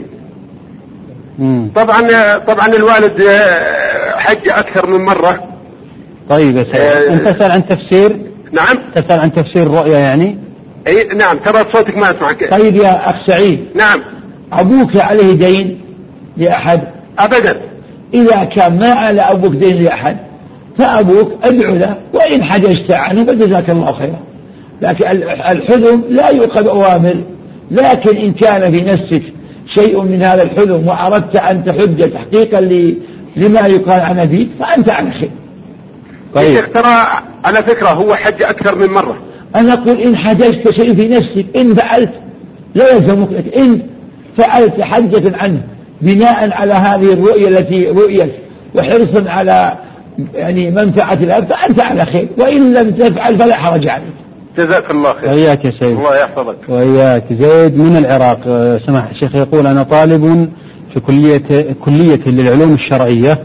مم. طبعا طبعا الوالد آه، حج أكثر من مرة. طيب يا سعيد آه، أنت تسأل عن تفسير؟ نعم. تسأل عن تفسير الرؤيا يعني؟ اي نعم ترى صوتك ما اسمعك طيب يا أخ سعيد. نعم. أبوك عليه دين لأحد؟ ابدا. إذا كان ما على أبوك دين لأحد فأبوك ادعو له وإن حجزت عنه فجزاك الله خيرا. لكن ال- الحلم لا يؤخذ أوامر. لكن إن كان في نفسك شيء من هذا الحلم وأردت أن تحج تحقيقا لما يقال عن أبيك فأنت على خير. طيب. ترى على فكرة هو حج أكثر من مرة. أنا أقول إن حجزت شيء في نفسك إن فعلت لا يلزمك لك. إن فعلت حجة عنه بناء على هذه الرؤية التي رؤيت وحرصا على يعني منفعة الأب فأنت على خير وإن لم تفعل فلا حرج عليك. جزاك الله خير. وإياك يا سيد الله يحفظك. وإياك. زيد من العراق. سمح الشيخ يقول أنا طالب في كلية كلية للعلوم الشرعية.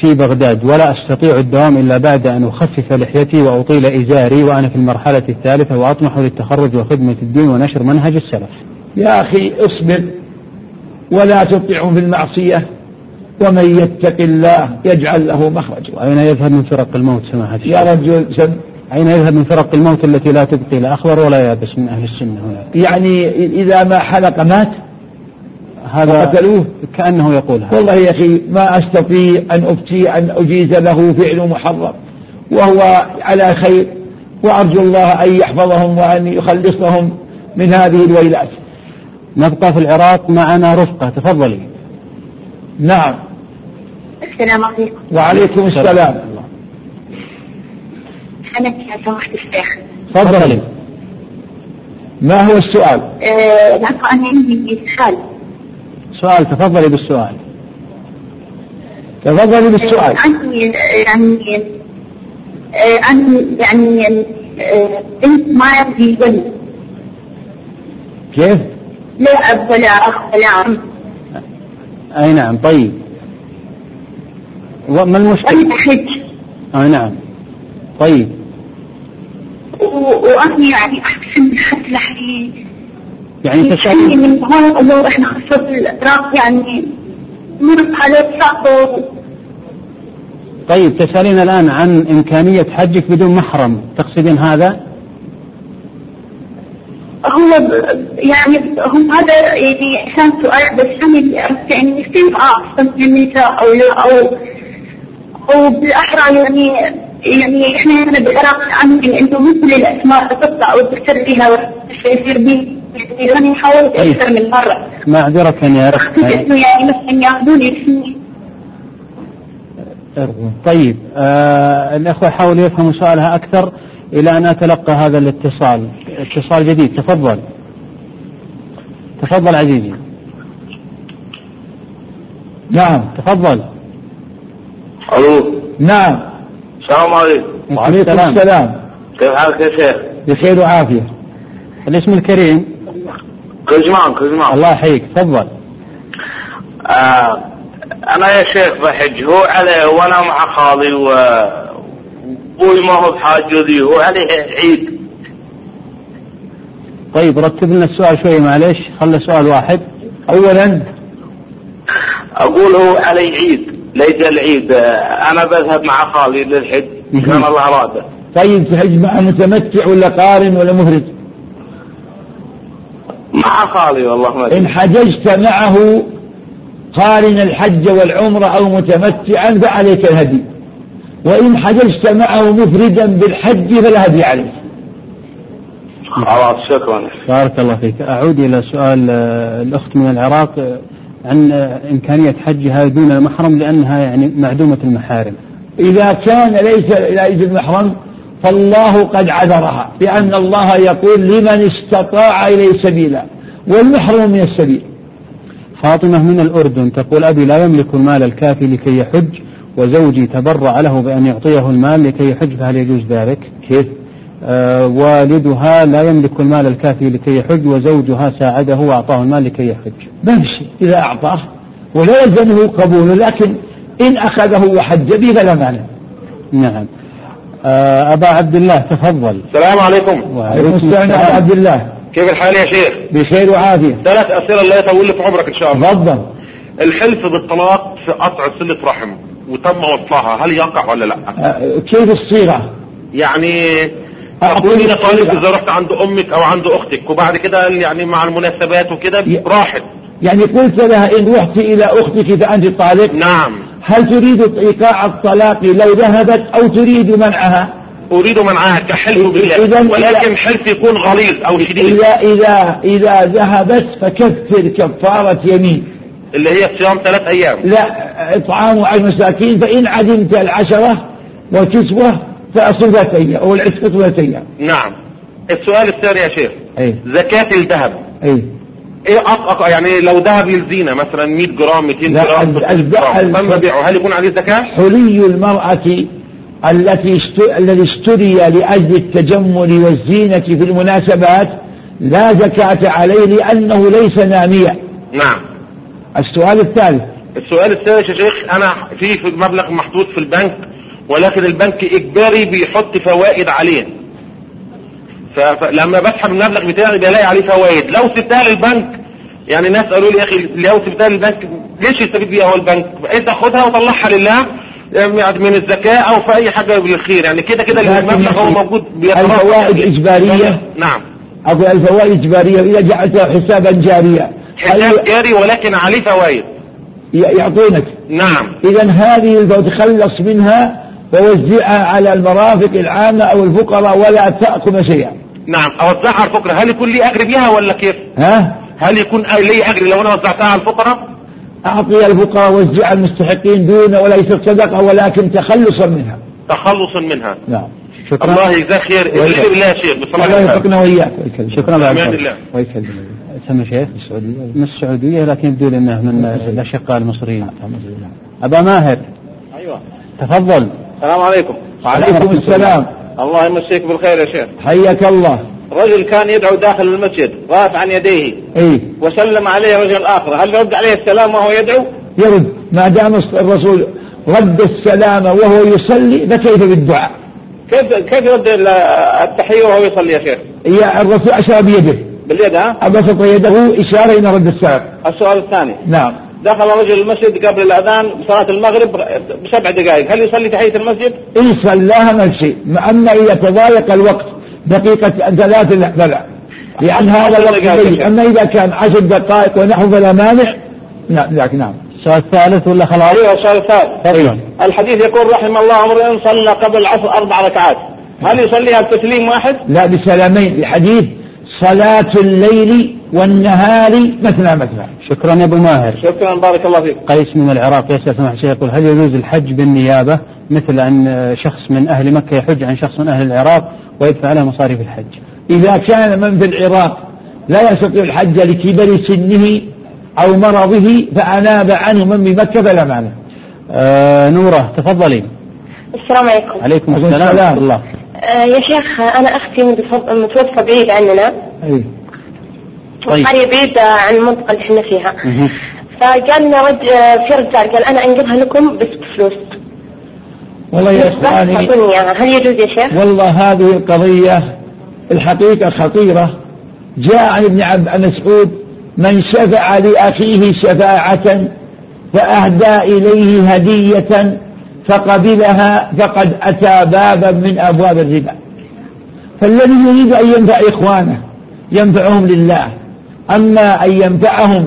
في بغداد ولا أستطيع الدوام إلا بعد أن أخفف لحيتي وأطيل إزاري وأنا في المرحلة الثالثة وأطمح للتخرج وخدمة الدين ونشر منهج السلف. يا أخي اصبر ولا تطعهم في المعصية ومن يتق الله يجعل له مخرجا. وأين يذهب من فرق الموت؟ سماحة يا رجل سم. أين يذهب من فرق الموت التي لا تبقي لا أخضر ولا يابس من أهل السنة هنا؟ يعني إذا ما حلق مات؟ هذا وقتلوه كأنه يقول هذا. والله يا أخي ما أستطيع أن أفتي أن أجيز له فعل محرم. وهو على خير. وأرجو الله أن يحفظهم وأن يخلصهم من هذه الويلات. نبقى في العراق معنا رفقة. تفضلي. نعم. السلام عليكم. وعليكم السلام. حنك يا سماحة الشيخ تفضلي. ما هو السؤال؟ العفو أنا عندي سؤال سؤال تفضلي بالسؤال. تفضلي بالسؤال. آه، يعني آه، عندي يعني بنت ما عندي ولد كيف؟ لا أب ولا أخ ولا عم. أي نعم طيب. وما المشكلة؟ وأنا حج أي نعم طيب. و- وأنا يعني أحسن حتى لحي يعني يعني تسألين من هون الأمور إحنا خصوصا العراق يعني مرت عليه صعبة طيب تسألين الآن عن إمكانية حجك بدون محرم تقصدين هذا؟ هو يعني هم هذا يعني كان سؤال بس أنا يعني كيف أعصم النساء أو لا أو أو بالأحرى يعني يعني إحنا هنا بالعراق عندنا إنه مثل الأسماء تطلع وتذكر فيها وتشير بي يعني حاولت طيب. أكثر من مرة. معذرة يا اسمه <laughs> يعني مثلا ياخذوني طيب آه الأخوة يحاولوا يفهموا سؤالها أكثر إلى أن أتلقى هذا الاتصال. اتصال جديد. تفضل. تفضل عزيزي. نعم تفضل. ألو. نعم. السلام عليكم. وعليكم السلام. كيف حالك يا شيخ؟ بخير وعافية. الاسم الكريم؟ كزمان كزمان الله يحييك. تفضل. آه أنا يا شيخ بحج هو عليه وأنا مع خالي و أبوي ما هو بحاجه ذي هو عليه عيد. طيب رتب لنا السؤال شوي معلش خلي سؤال واحد. اولا أقول هو علي عيد ليس العيد. آه، أنا بذهب مع خالي للحج كان الله اراده طيب تحج مع متمتع ولا قارن ولا مفرد؟ مع خالي والله ما إن أدري. حججت معه قارن الحج والعمرة أو متمتعا فعليك الهدي. وإن حججت معه مفردا بالحج فلا هدي عليك. خلاص شكرا. بارك الله فيك. أعود إلى سؤال آه، الأخت من العراق آه، عن آه، إمكانية حجها دون المحرم لأنها يعني معدومة المحارم. إذا كان ليس ليس المحرم فالله قد عذرها لأن الله يقول لمن استطاع إليه سبيلا والمحرم من السبيل. فاطمة من الأردن تقول أبي لا يملك المال الكافي لكي يحج وزوجي تبرع له بأن يعطيه المال لكي يحج فهل يجوز ذلك؟ كيف؟ آه والدها لا يملك المال الكافي لكي يحج وزوجها ساعده وأعطاه المال لكي يحج. شيء. إذا أعطاه ولا يلزمه قبوله لكن إن أخذه وحج به فلا مانع. نعم. أبا عبد الله تفضل. السلام عليكم. عليكم السلام على عبد الله. كيف الحال يا شيخ؟ بخير وعافية. ثلاث أسئلة الله يطول لك عمرك إن شاء الله. تفضل. الحلف بالطلاق في قطع صلة رحم وتم وصلها هل يقع ولا لا؟ آه، كيف الصيغة؟ يعني أعطيني تقولي لي طالب. إذا رحت عند أمك أو عند أختك وبعد كده يعني مع المناسبات وكده راحت. يعني قلت لها إن رحت إلى أختك فأنت طالق؟ نعم. هل تريد إيقاع الطلاق لو ذهبت أو تريد منعها؟ أريد منعها كحلف بالله ولكن حلف يكون غليظ أو شديد. إذا إذا إذا ذهبت فكفر كفارة يمين. اللي هي صيام ثلاث أيام. لا إطعام عشر مساكين فإن عدمت العشرة وكسوة فأصل ذات أيام أو العتق ذات أيام نعم. السؤال الثاني يا شيخ. أي. زكاة الذهب. أي. إيه أق... يعني لو ذهب للزينة مثلا 100 جرام 200 لا، جرام ال- 300 ال- جرام ال- تم بيعه هل يكون عليه زكاة؟ حلي المرأة التي است... الذي اشتري لأجل التجمل والزينة في المناسبات لا زكاة عليه لأنه ليس ناميا. نعم. السؤال الثالث. السؤال الثالث يا شيخ أنا في مبلغ محطوط في البنك ولكن البنك إجباري بيحط فوائد عليه. فلما بسحب المبلغ بتاعي بلاقي عليه فوائد. لو سبتها للبنك يعني ناس قالوا لي يا أخي لو سبتها للبنك ليش يستفيد بيها هو البنك؟ انت خدها وطلعها لله يعني من الزكاة أو في أي حاجة بالخير. يعني كده كده المبلغ هو موجود. الفوائد إجبارية؟ نعم. أقول الفوائد إجبارية إذا جعلتها حسابا جاريا حساب جاري ولكن عليه فوائد. يعطونك. نعم. إذا هذه الفوائد تخلص منها ووزعها على المرافق العامة أو الفقراء ولا تأكل شيئا. نعم. اوزعها على الفقراء هل يكون لي اجر بيها ولا كيف؟ ها؟ هل يكون لي اجر لو أنا وزعتها على الفقراء أعطي الفقراء وزع المستحقين دون وليست صدقة ولكن تخلصا منها. تخلصا منها. نعم. شكرا. الله يجزاه خير. وإياك. اجر الله يا شيخ بصلاة الله الله يوفقنا ويكلمك. شكرا. الله. ويكلمك. سمى شيخ؟ السعودية من السعودية لكن يبدو لي إنه من الأشقاء المصريين. أبا ماهر. أيوه. تفضل. السلام عليكم. وعليكم السلام. الله يمسيك بالخير يا شيخ. حياك الله. رجل كان يدعو داخل المسجد رافعا يديه. اي وسلم عليه رجل اخر هل يرد عليه السلام وهو يدعو؟ يرد. ما دام الرسول رد السلام وهو يصلي فكيف بالدعاء؟ كيف كيف يرد ال- التحية وهو يصلي يا شيخ؟ يا الرسول أشار بيده. باليد ها؟ أبسط يده إشارة إلى رد السلام. السؤال الثاني. نعم. دخل رجل المسجد قبل الأذان بصلاة المغرب بسبع دقائق. هل يصلي تحية المسجد؟ إن صلاها ما في شيء أما إذا تضايق الوقت دقيقة ثلاث لا فلا لأن هذا الوقت أما إذا كان عشر دقائق ونحو فلا مانع نعم ذاك نعم. السؤال الثالث ولا خلاص؟ أيوه السؤال الثالث. تفضل الحديث يقول رحم الله امرئ صلى قبل العصر أربع ركعات. هل يصليها بتسليم واحد؟ لا بسلامين. الحديث صلاة الليل والنهار مثنى مثنى. شكرا يا أبو ماهر. شكرا بارك الله فيك. قيس من العراق يسأل سماحة الشيخ يقول هل يجوز الحج بالنيابة؟ مثل أن شخص من أهل مكة يحج عن شخص من أهل العراق ويدفع له مصاريف الحج. إذا كان من في العراق لا يستطيع الحج لكبر سنه أو مرضه فأناب عنه من بمكة فلا مانع. آه نورة تفضلي. السلام عليكم. عليكم السلام. ورحمة الله. آه يا شيخ أنا أختي متوفى بعيد عننا. أي. طيب. قرية عن المنطقة اللي إحنا فيها. فقال لنا رج... في رجال قال أنا انقلها لكم بس بفلوس والله يا إخواني هل يجوز يا شيخ؟ والله هذه القضية الحقيقة خطيرة جاء عن ابن عبد مسعود من شفع لأخيه شفاعة فأهدى إليه هدية فقبلها فقد أتى بابا من أبواب الربا فالذي يريد أن ينفع إخوانه ينفعهم لله أما أن ينفعهم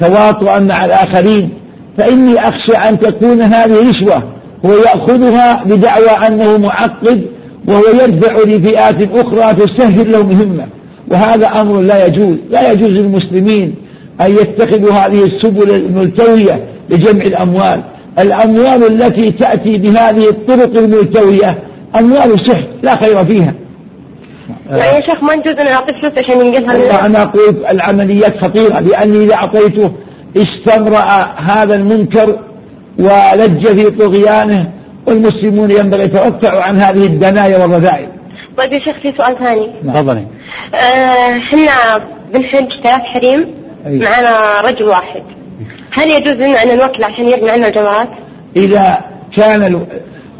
تواطؤا مع الآخرين فإني أخشى أن تكون هذه رشوة هو يأخذها بدعوى أنه معقد وهو يدفع لفئات أخرى تسهل له مهمة وهذا أمر لا يجوز لا يجوز للمسلمين أن يتخذوا هذه السبل الملتوية لجمع الأموال. الأموال التي تأتي بهذه الطرق الملتوية أموال سحر لا خير فيها. يعني يا شيخ ما يجوز أن اعطيه فلوس عشان ينقلها أنا أقول العمليات خطيرة لأني إذا أعطيته استمرأ هذا المنكر ولج في طغيانه والمسلمون ينبغي يتوقعوا عن هذه الدنايا والرذائل. طيب يا شيخ في سؤال ثاني. تفضلي. آه، إحنا بنحج ثلاث حريم أي. معنا رجل واحد. هل يجوز لنا أن نوكل عشان يرمي عنا الجمرات؟ إذا كان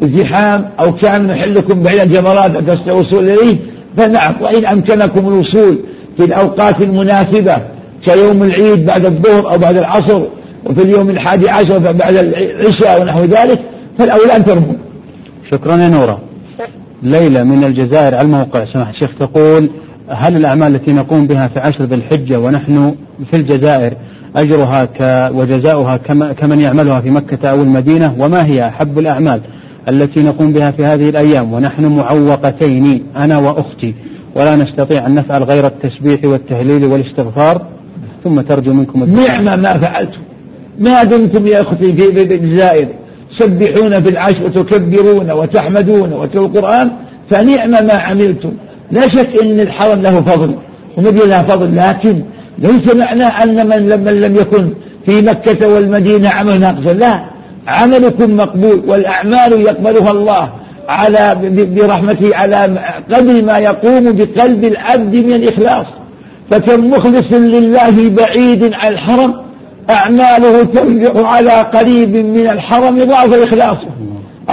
الزحام أو كان محلكم بعيد الجمرات أن الوصول إليه فنعم وإن أمكنكم الوصول في الأوقات المناسبة كيوم العيد بعد الظهر أو بعد العصر وفي اليوم الحادي عشر بعد العشاء ونحو ذلك فالأولى أن ترموا. شكرا يا نورة. ليلى من الجزائر على الموقع سماحة الشيخ تقول هل الأعمال التي نقوم بها في عشر ذي الحجة ونحن في الجزائر أجرها ك وجزاؤها كما كمن يعملها في مكة أو المدينة وما هي أحب الأعمال؟ التي نقوم بها في هذه الأيام ونحن معوقتين أنا وأختي ولا نستطيع أن نفعل غير التسبيح والتهليل والاستغفار. ثم ترجو منكم نعم ما فعلتم. ما دمتم يا أختي في الجزائر تسبحون في العشر وتكبرون وتحمدون وتلوا القرآن فنعم ما عملتم. لا شك أن الحرم له فضل ومدينة لها فضل لكن ليس معنى أن من لم, من لم يكن في مكة والمدينة عمل ناقص لا عملكم مقبول والأعمال يقبلها الله على برحمته على قدر ما يقوم بقلب العبد من الإخلاص. فكم مخلص لله بعيد عن الحرم أعماله ترجع على قريب من الحرم ضعف إخلاصه.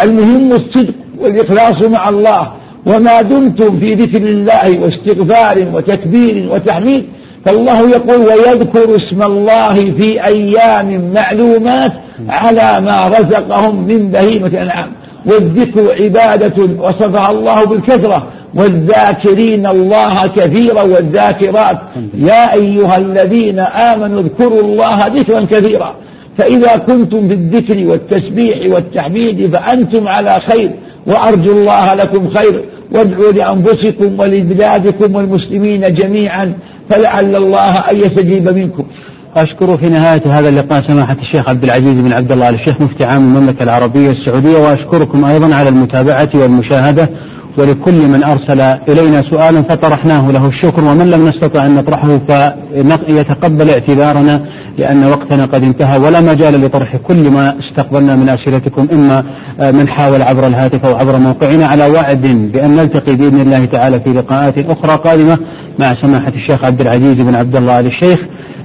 المهم الصدق والإخلاص مع الله. وما دمتم في ذكر الله واستغفار وتكبير وتحميد. فالله يقول ويذكر اسم الله في أيام معلومات على ما رزقهم من بهيمة الأنعام. والذكر عبادة وصفها الله بالكثرة. والذاكرين الله كثيرا والذاكرات. يا أيها الذين آمنوا اذكروا الله ذكرا كثيرا. فإذا كنتم في الذكر والتسبيح والتحميد فأنتم على خير. وأرجو الله لكم خير. وادعوا لأنفسكم ولبلادكم والمسلمين جميعا. فلعل الله أن يستجيب منكم. أشكر في نهاية هذا اللقاء سماحة الشيخ عبد العزيز بن عبد الله الشيخ مفتي عام المملكة العربية السعودية وأشكركم أيضا على المتابعة والمشاهدة ولكل من أرسل إلينا سؤالا فطرحناه له الشكر ومن لم نستطع أن نطرحه فيتقبل اعتذارنا لأن وقتنا قد انتهى ولا مجال لطرح كل ما استقبلنا من أسئلتكم إما من حاول عبر الهاتف أو عبر موقعنا على وعد بأن نلتقي بإذن الله تعالى في لقاءات أخرى قادمة مع سماحة الشيخ عبد العزيز بن عبد الله آل الشيخ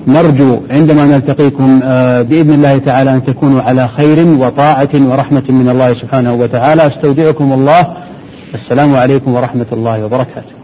نرجو عندما نلتقيكم آه، بإذن الله تعالى أن تكونوا على خير وطاعة ورحمة من الله سبحانه وتعالى. أستودعكم الله. السلام عليكم ورحمة الله وبركاته.